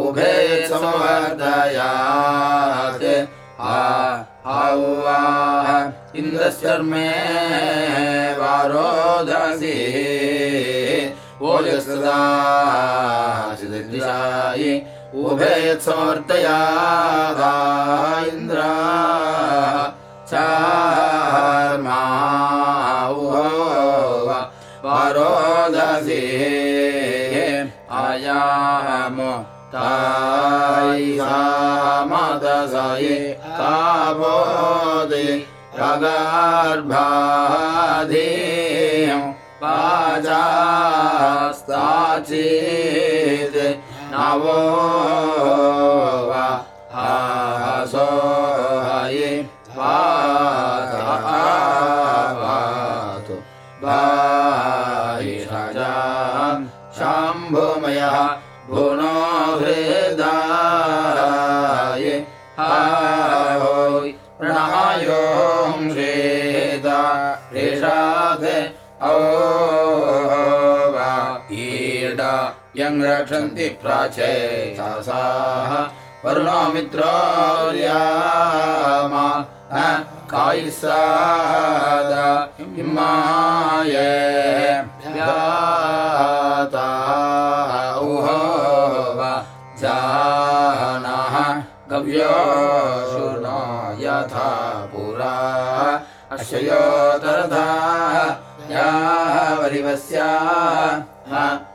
उभे संवर्धयात् हा हौवा इन्द्रशर्मे वारोधसि ओजस्तदाशिदिशायि उभे समर्तयादा इन्द्रा चार्मा वरोदसि आयाम तायिसामदसये तापोदि रगर्भाधिं वाजास्ताचित् नवो वा हासो यं रक्षन्ति प्राचेतासाः वरुणो मित्रोर्यामा न कायिसाद इमाय व्याता उहो जानः गव्यो शृणो यथा पुरा अशयोतरथा या वरिवस्या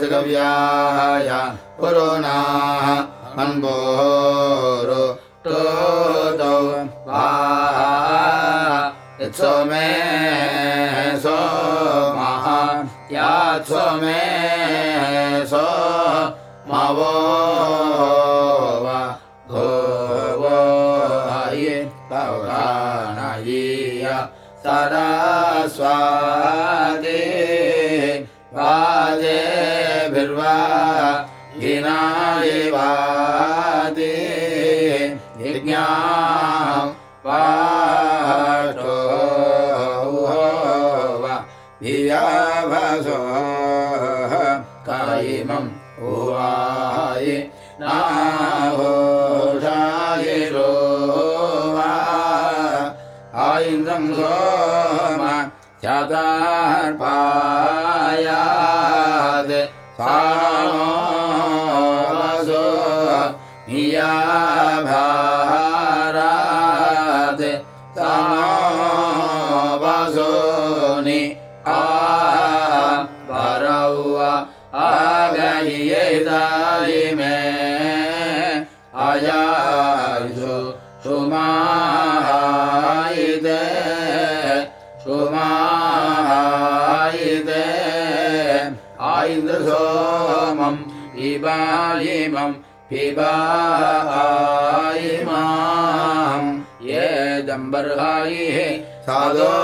जगव्याय पुरोनाः अन्बोरो टोदौ वा यत्सोमे सोमः यात्सोमे सो मवो वा भोवो हये पौराणयीय सरस्वादे I don't know.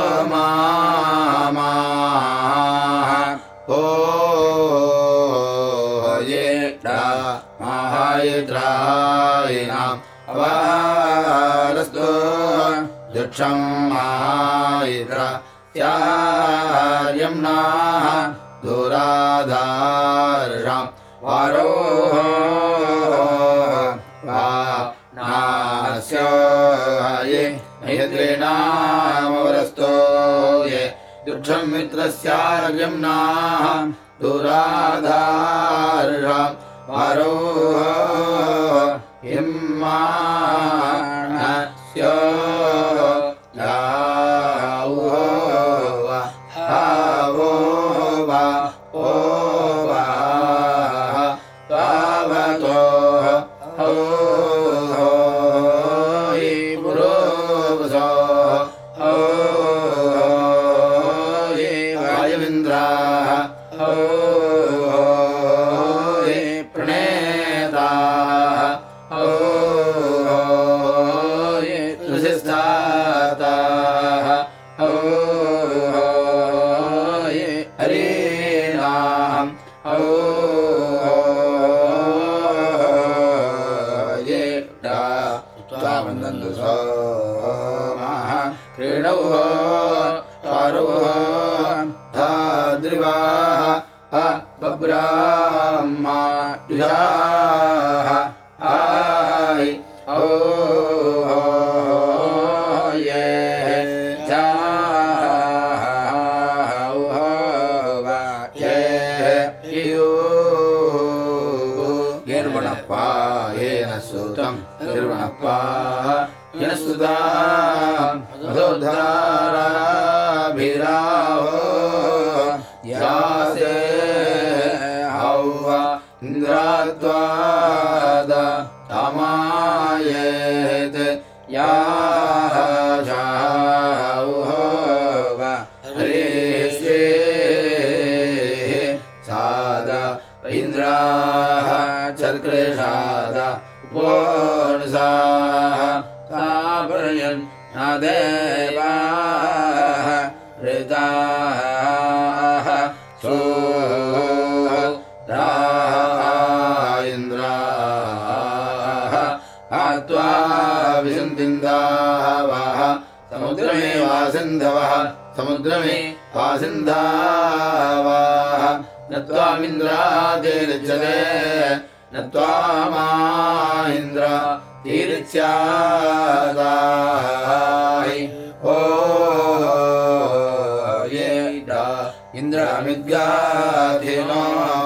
इन्द्रामिद्गाधीनो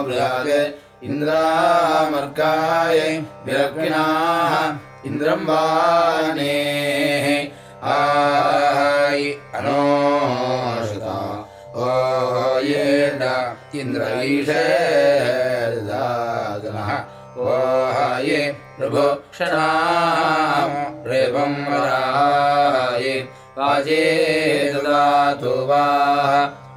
बृहत् इन्द्रामर्काय विरक्षिणाः इन्द्रम् वानेः आयि अनो ओ येड इन्द्रैषे दागनः प्रभोक्षणाम् रेवम् वराय वाजे ददातु वाः।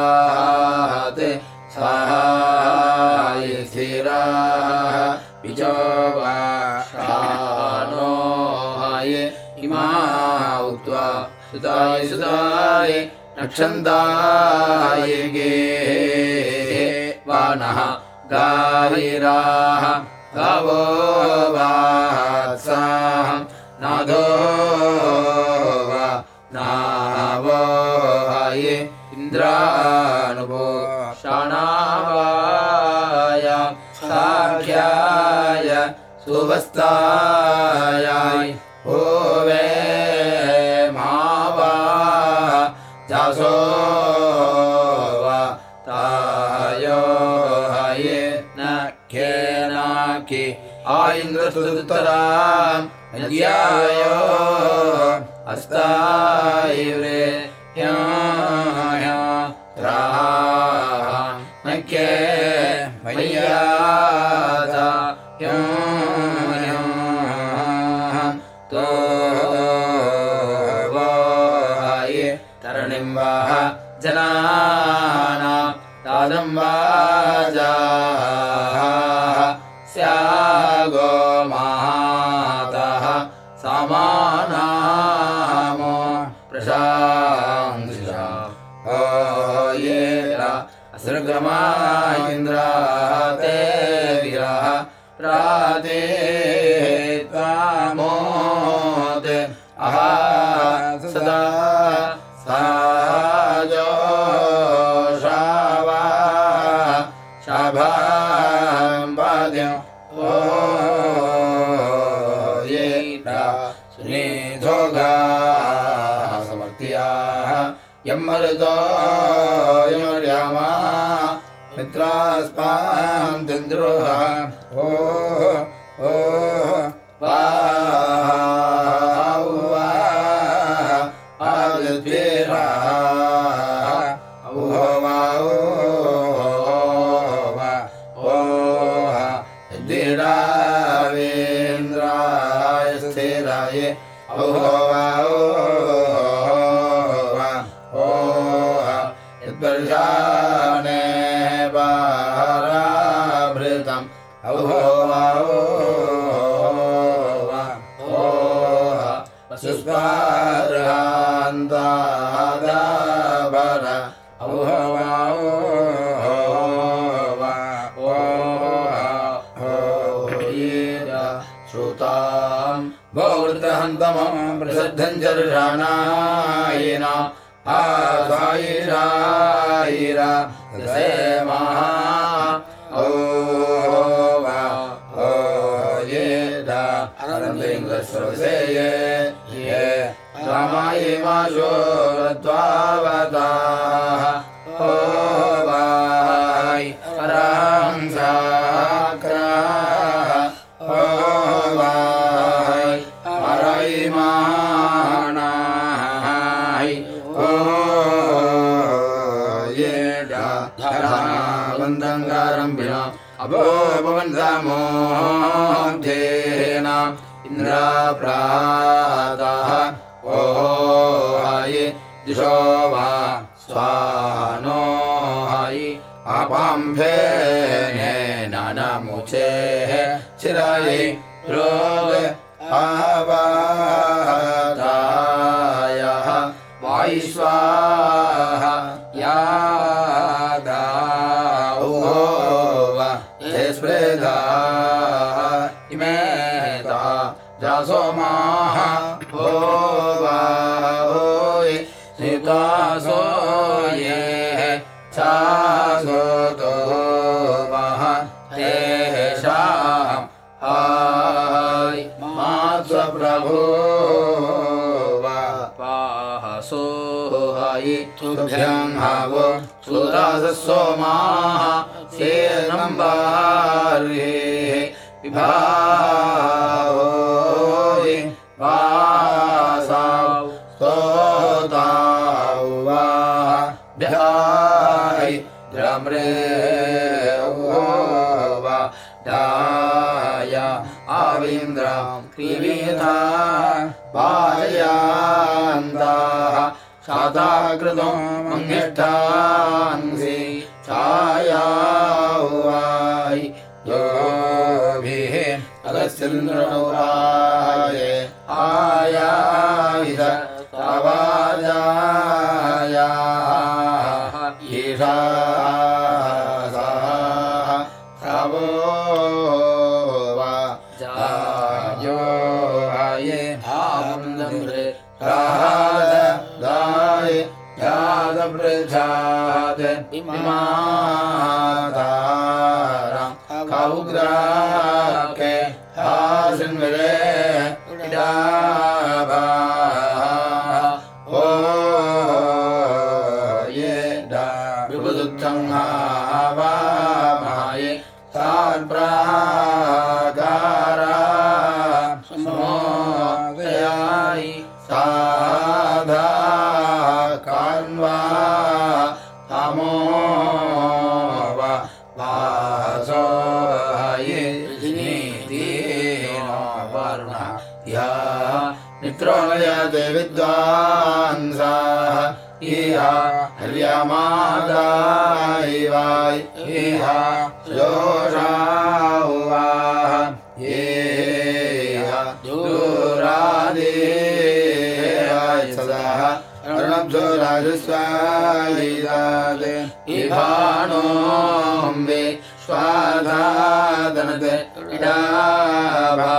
शिक्षावाहते स्थिराः विच वा शनोय इमा उक्त्वा सुताय सुताय रक्षन्ताय गे वानः गाहिराः कावो वा सुवस्ताया भो वे मा वा जासो वा तयो नख्ये नाखे आ इन्द्र सुरा विद्याय अस्ताय वृ राख्ये अदं वाजा। स्या गोमातः समानामो प्रशांसिषा हो ये रामा इन्द्रा ते विरः राते स्वाहां धञ्जर् राणायनाय सोमा सेनम्बार्ये विभावोहि विभा स्तोताव वा भ्याहि द्रम्रे वा धाय आविन्द्राम् त्रिविधा वाजयान्ताः शाताकृतम् जोषाहुवाः ये दूरादेवाय सदाः अर्णब्जो राजस्वायिदाते इभाणोऽम्बे स्वाधादनते इडाभा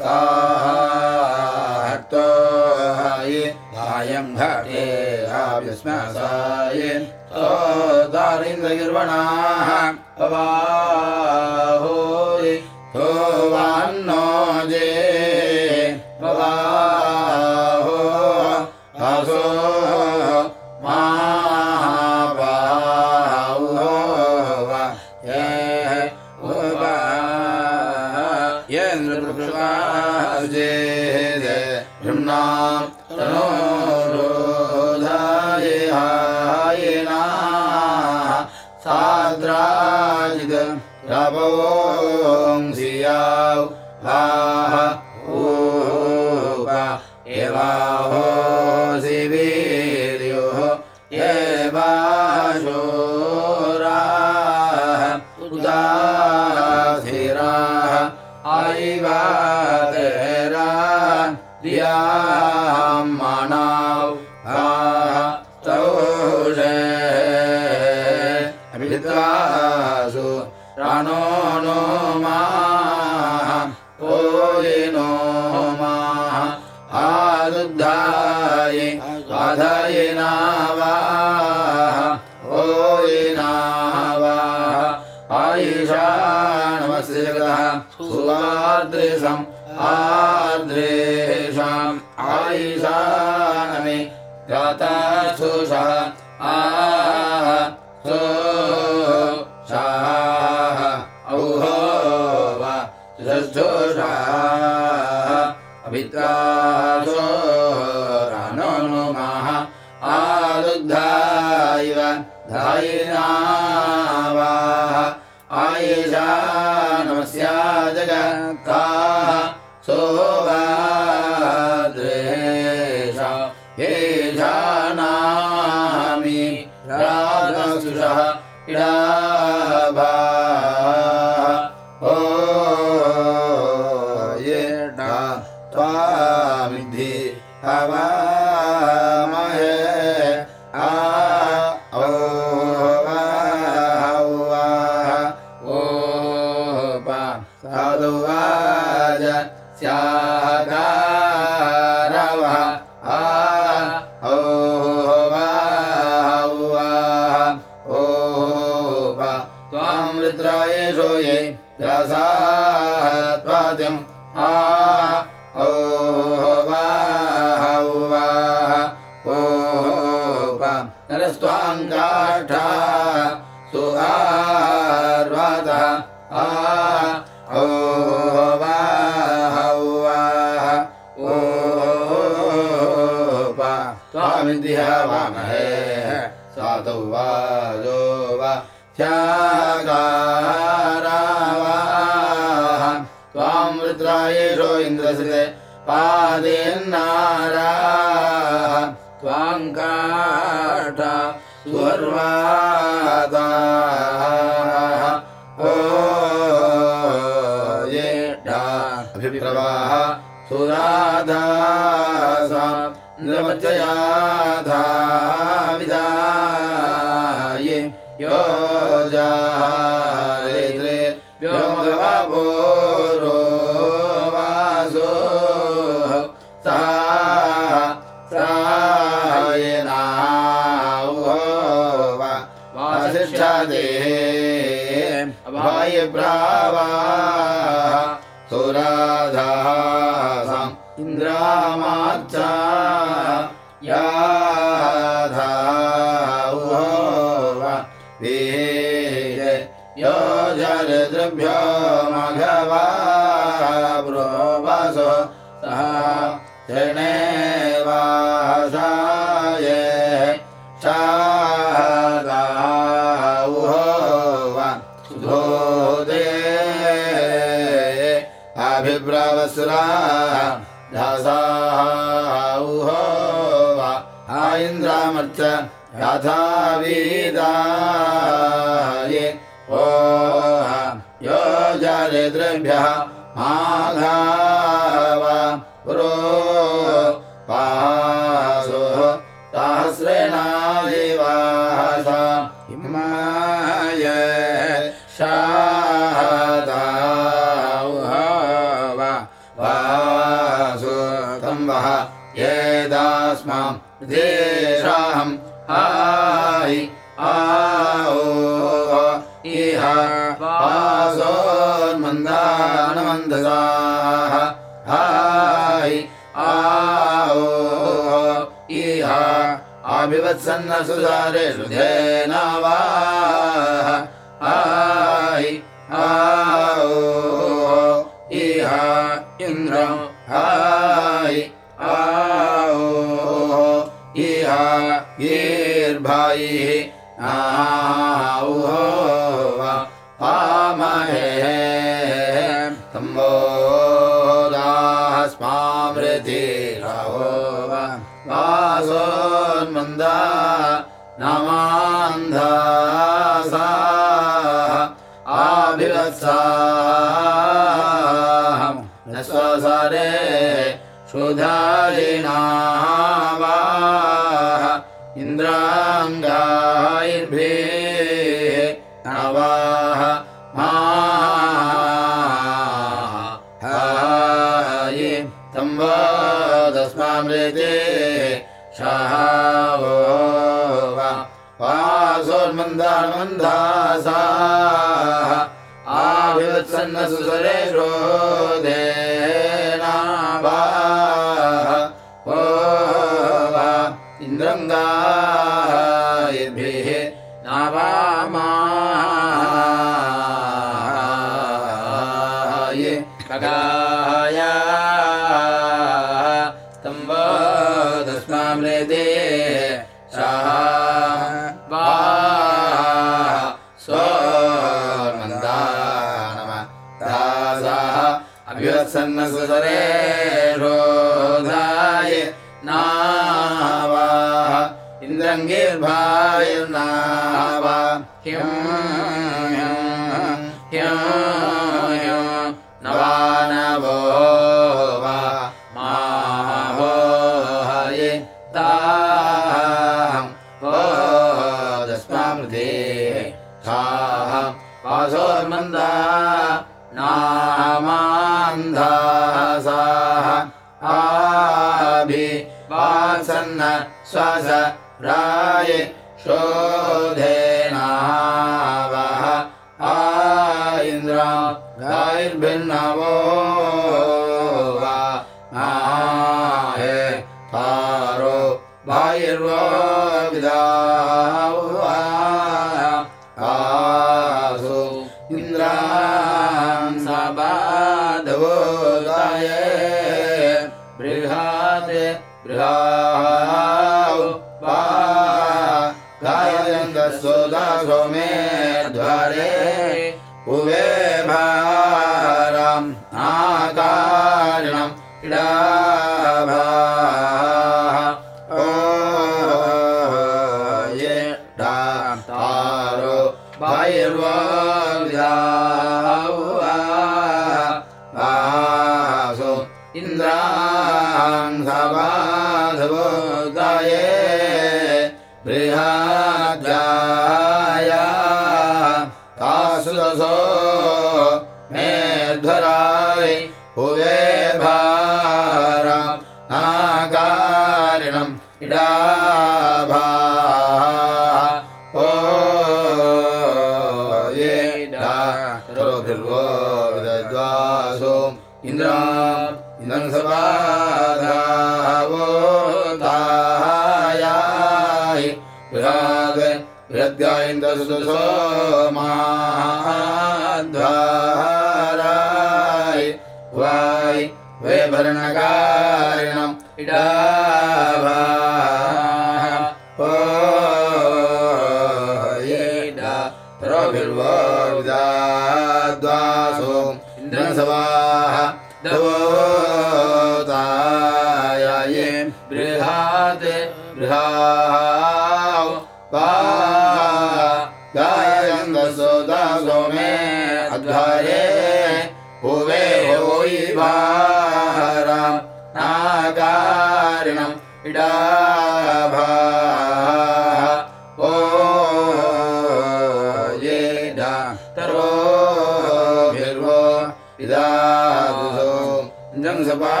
ดังสบา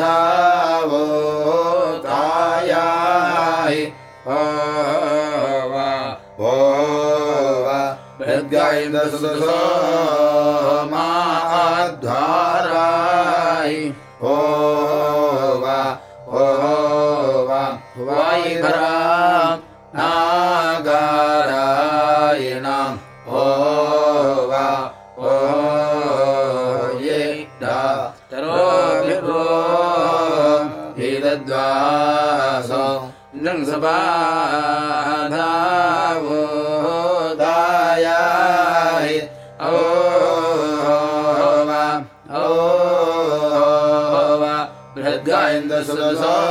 ดาวตายายโอวาโอวาเบ็ดไก่ดัสโซ Ramazan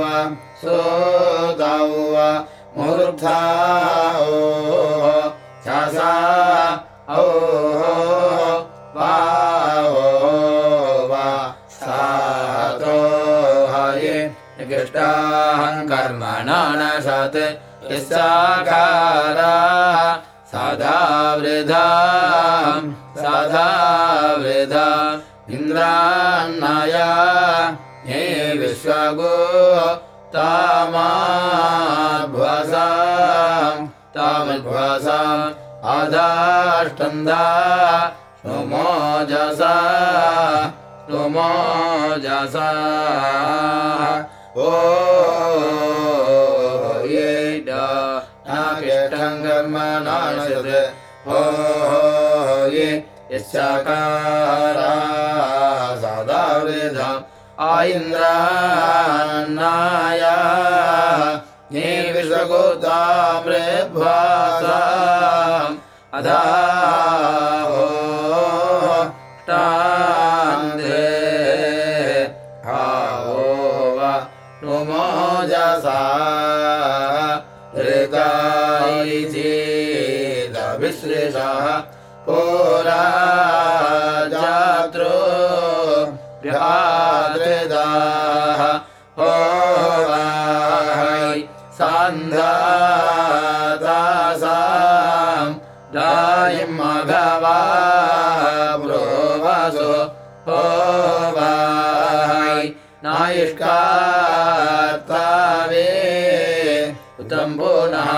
वा मूर्धा सो वा सातो हरि ये कृहङ्कर्मणा न साकारा सदा वृधा सदा वृधा इन्द्रान्नया विश्वगो गो तामभ्वासा तामि भा आष्टन्दोमो ओ नोमो जा ओङ्गो ये यस्याकारा सदा वेधा आ इन्द्रायास गोदा अधा इम् मघवा ब्रोवसु होवाय नायिष्कार्तावे उतम्बो नः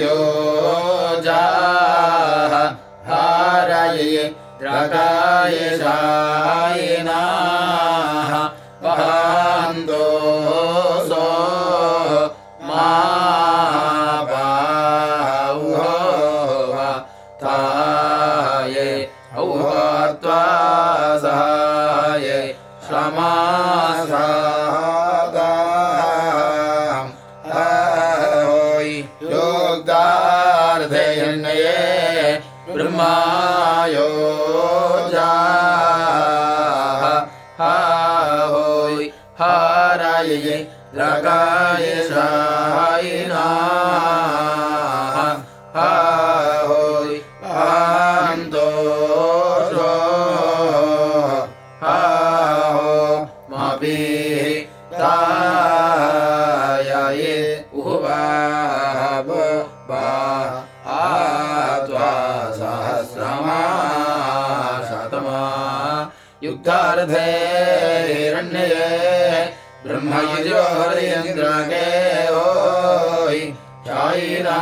यो जा भारय त्रयशाय गायसायिना जायिरा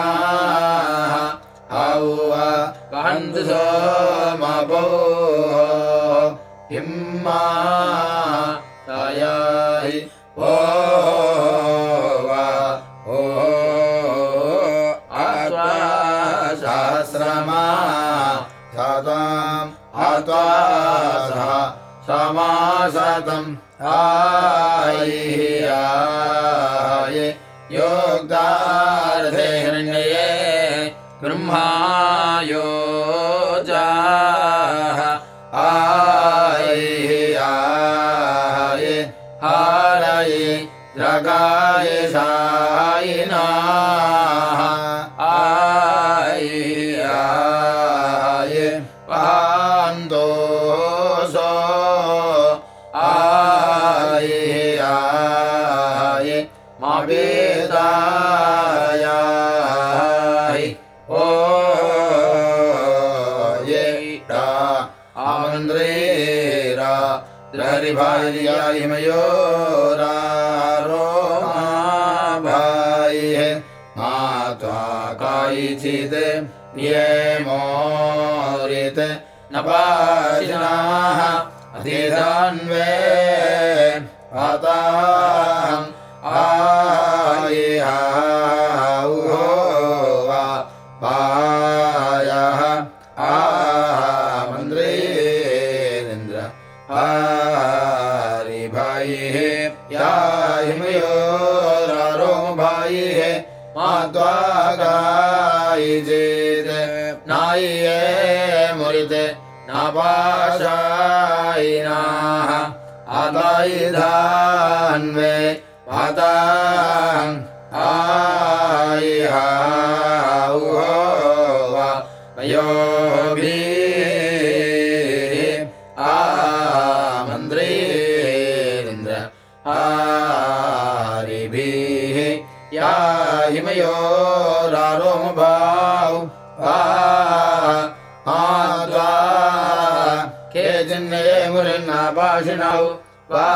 ौ वा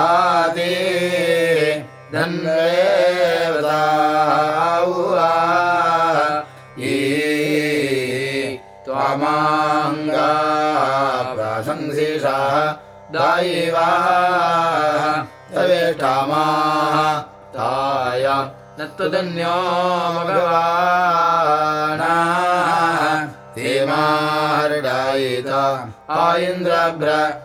आदे धन्वता ये त्वामाङ्गा संशेषाः दायिवावेष्टामा ताया न तु धन्यो मगवा ब्र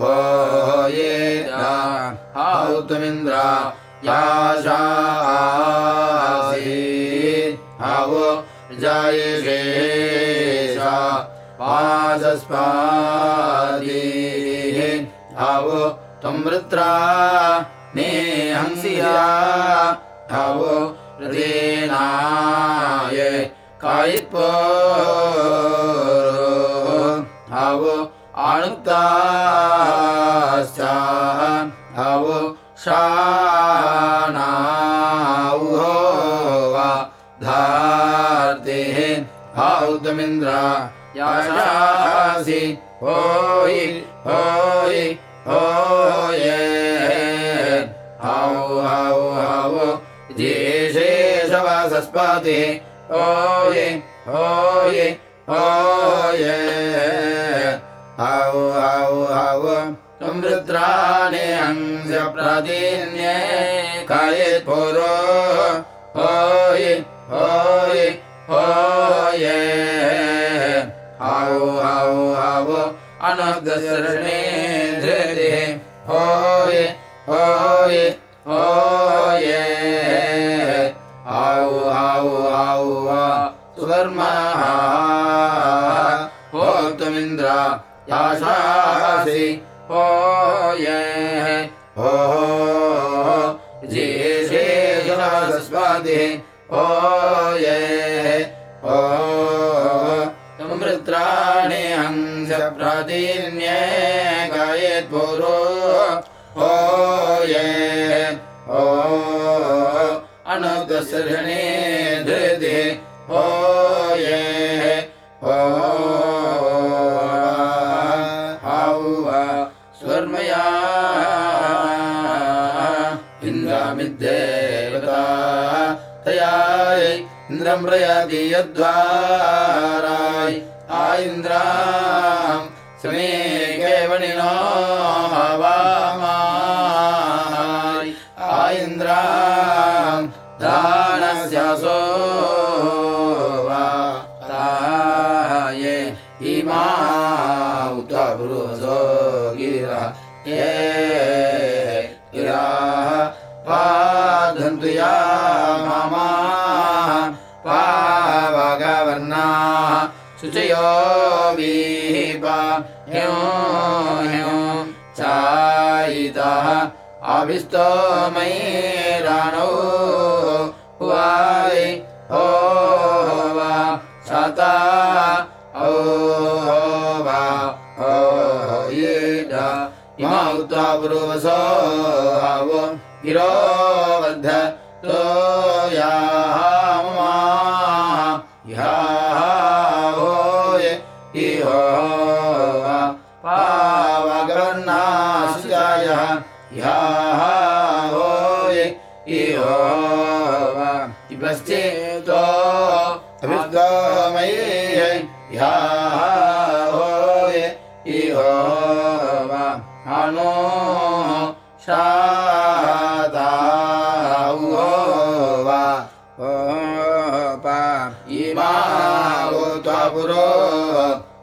वो येता हौतुमिन्द्रा याशासि हवो जयिषेषा पादस्पादीः ने त्वमृत्रा नेहंसिया हवो हृदीनाय शाणाो वा धार्ते हाउ तमिन्द्रा यासि होयि होयि। हा हा हौ हौ वा सस्पाते ओ ये होय। हो ये हा हा हौ संवृत्राणि हंस प्रदीन्ये कयित् पुरो। होयि होयि, होये। हौ हौ हौ अनुदर्शने धृतिः। होयि होयि, होये। हौ हौ हौ सुवर्मः होतुमिन्द्र याशासि होये हो जेशेषस्पतिः होये हो संवृत्राणि हंस प्रदीन्ये गायेत् पुरो होये हो अनुदसृणे धृति होये हो हौ इन्द्रं प्रयाति यद्वाराय। आ इन्द्राम् समे केवलिनो हवामाय आ इन्द्राम् दानस्यासो शुचयो वीपा ह्यो ह्यो चायितः अभिस्तो मयिराणो वाय हो वा शता ओ वा हो ये इमा उक्त्वा पुरुवसो हावो तो यामा होये इहो अनो शाता वा पा इमा पुरो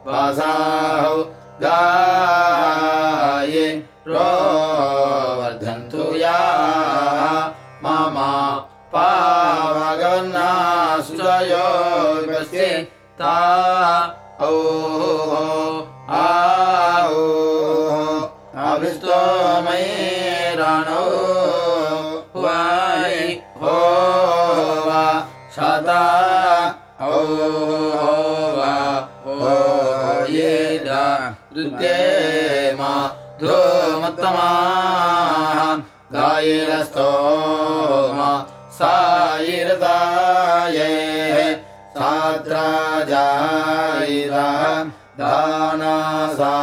वासाहौ गाये रो वर्धन्तु या मामा पावगन्ना सुजयो विपस्ये ता औ आओ अभिस्तो मयिराणो वायि हो वा शता ओ वा ओ ये दुद्ये मा ध्रुमत्तमा गायिरस्तो मा सायिरदाये सात्राजायिरा दानासा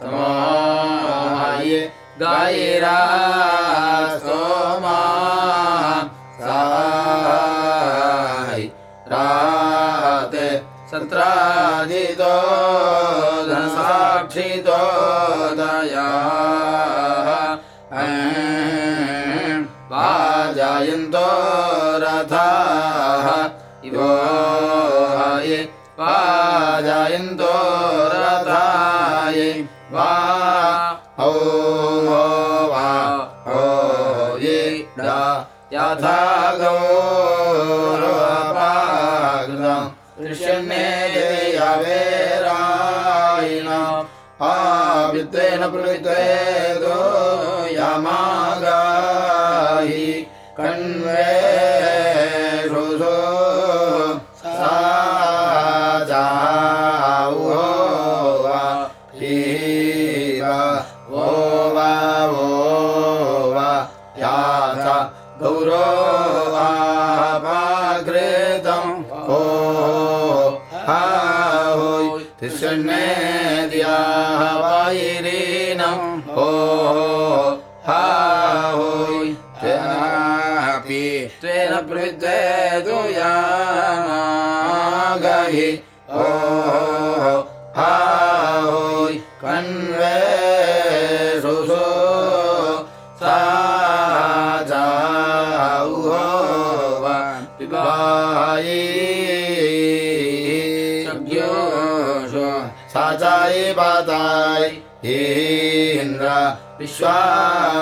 तमोये गायिरा सोमा साय राते सत्राजितो धनसाक्षितो दया। वाजायन्तो रथाः। इवो ये वाजायन्तो यथा गौरवापाग्रं दृश्यन्ने यावेरायिण आवित्तेन प्रवित्तेदो यामागाहि कण्वे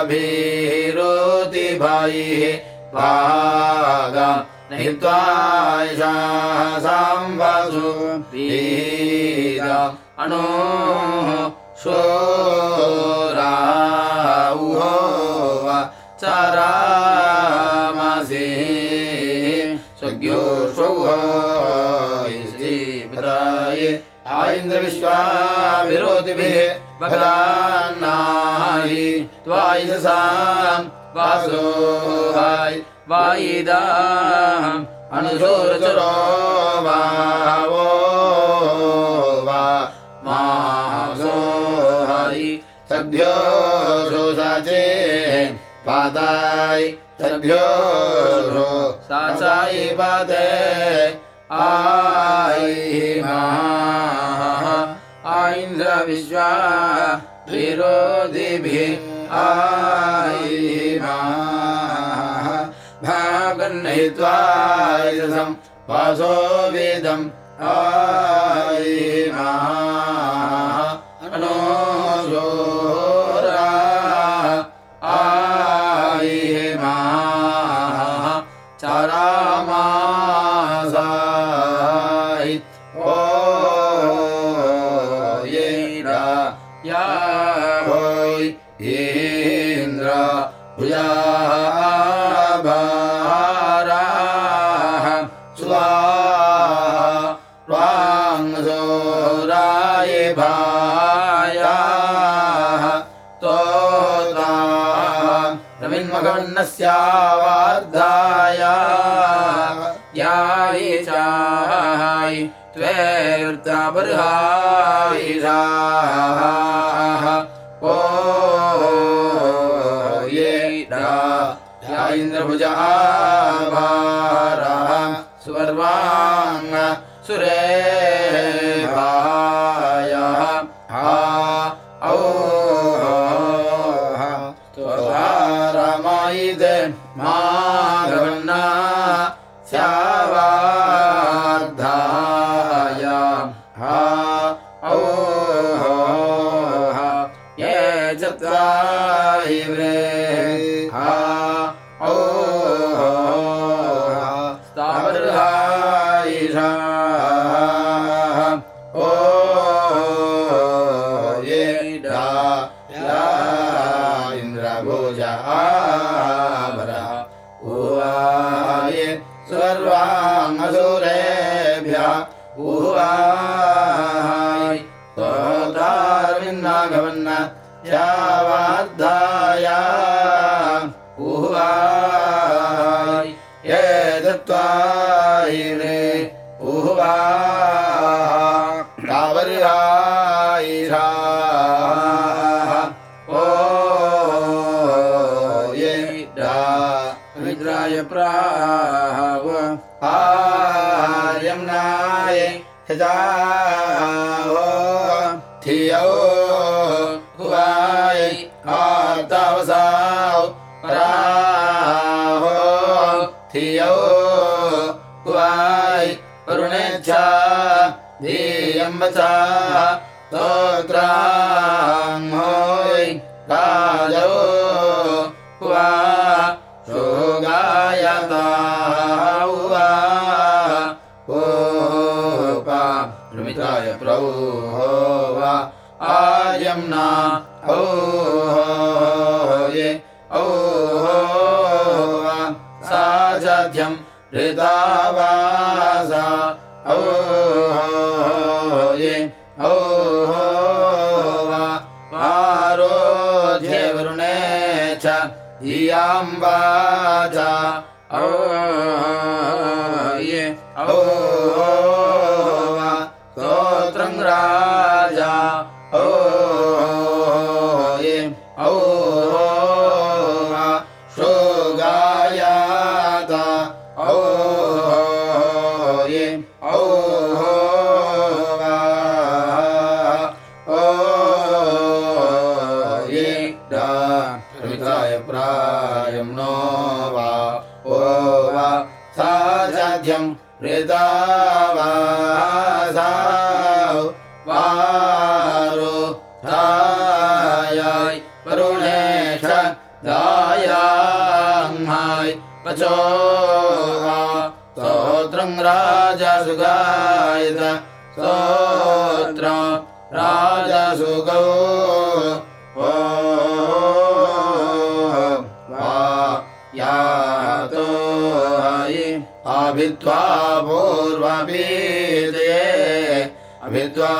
भीरोतिभैः भाग नित्वाशासां वसु वीर अणो शोराहो चरामसि सुज्ञोषुभ्राये आइन्द्रविश्वा विरोधिभिः भगान्ना भगदान्नाहि त्वायसाम् वासोहाय वायिदाम् अनुशोरचरो वावो वा मासोहाय सद्यो शोषाचे पादाय सद्यो शो साचाय पादे आयि महा आइन्द्र विश्वा विरोधिभिः आयि महा भागन्नहित्वायसं वासो वेदम् आयि महा रविन्मगन्नस्यावार्धाय याय चाय त्वेर्ताबर्हायिषाः ओ ये या इन्द्रभुजा भारः राजसुगौ। ओ वा यासोयि अभित्वा पूर्वपीदे अभित्वा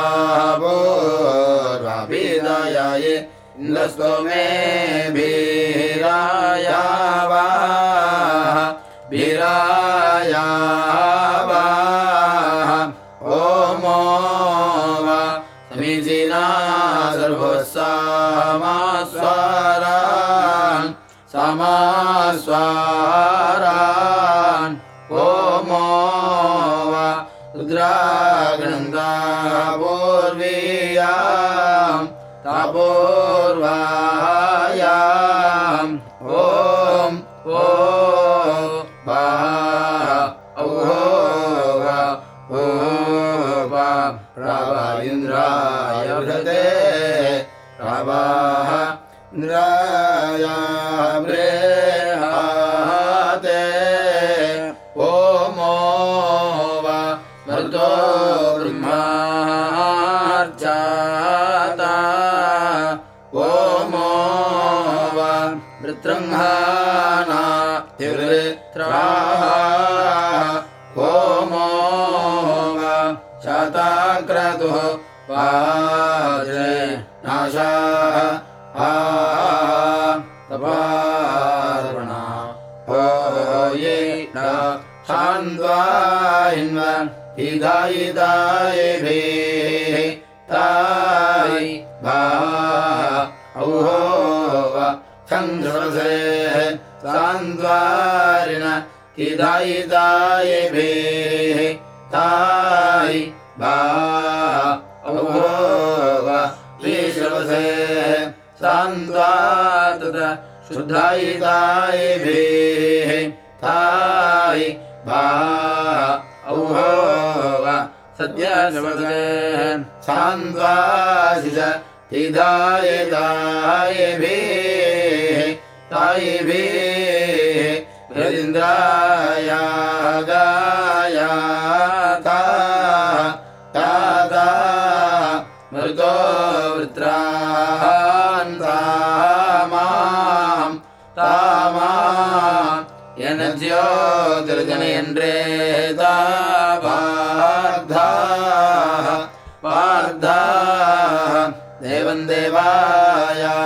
देवाया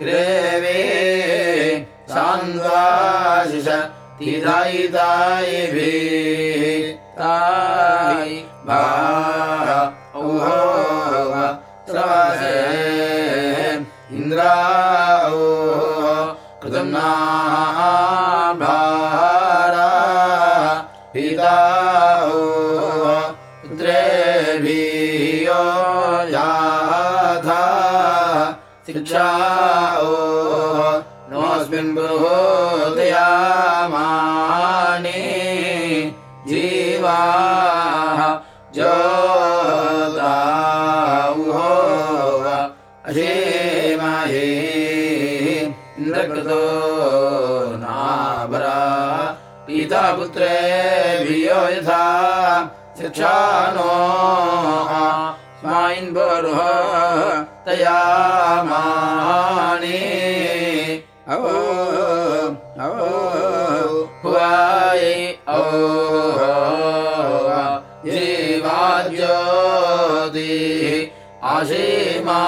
ग्रेवे सान्द्वाशिष तिरायितायभि पुत्रे भि यथा शिक्षा नो स्वायन् बोर्ड् तया माणि ओ हो इति वा जोदि आसीमा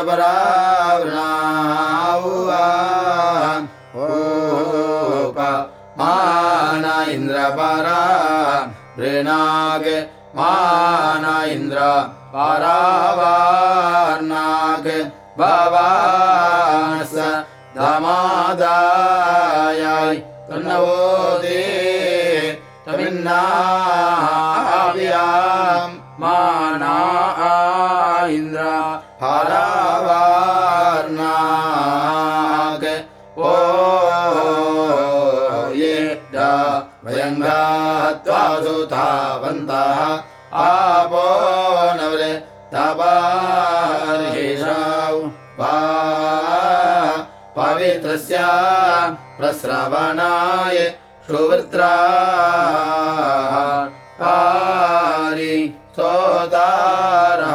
ृणा ओ मान इन्द्र परा वृणाग मान इन्द्र परावा नाग बाबा स दे तमिन्ना आपो नवरे पारिषौ पा पवित्रस्य प्रस्रवणाय सुवृत्रा पारि सोदारः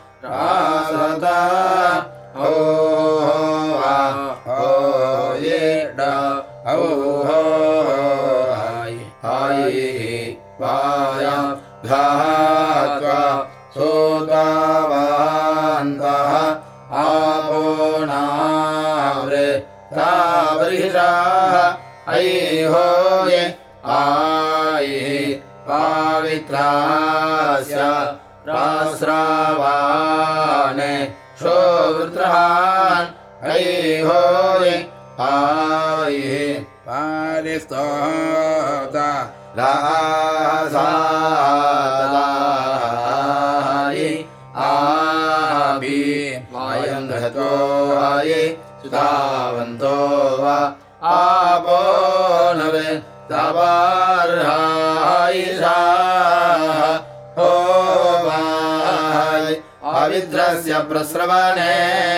श्रवणे।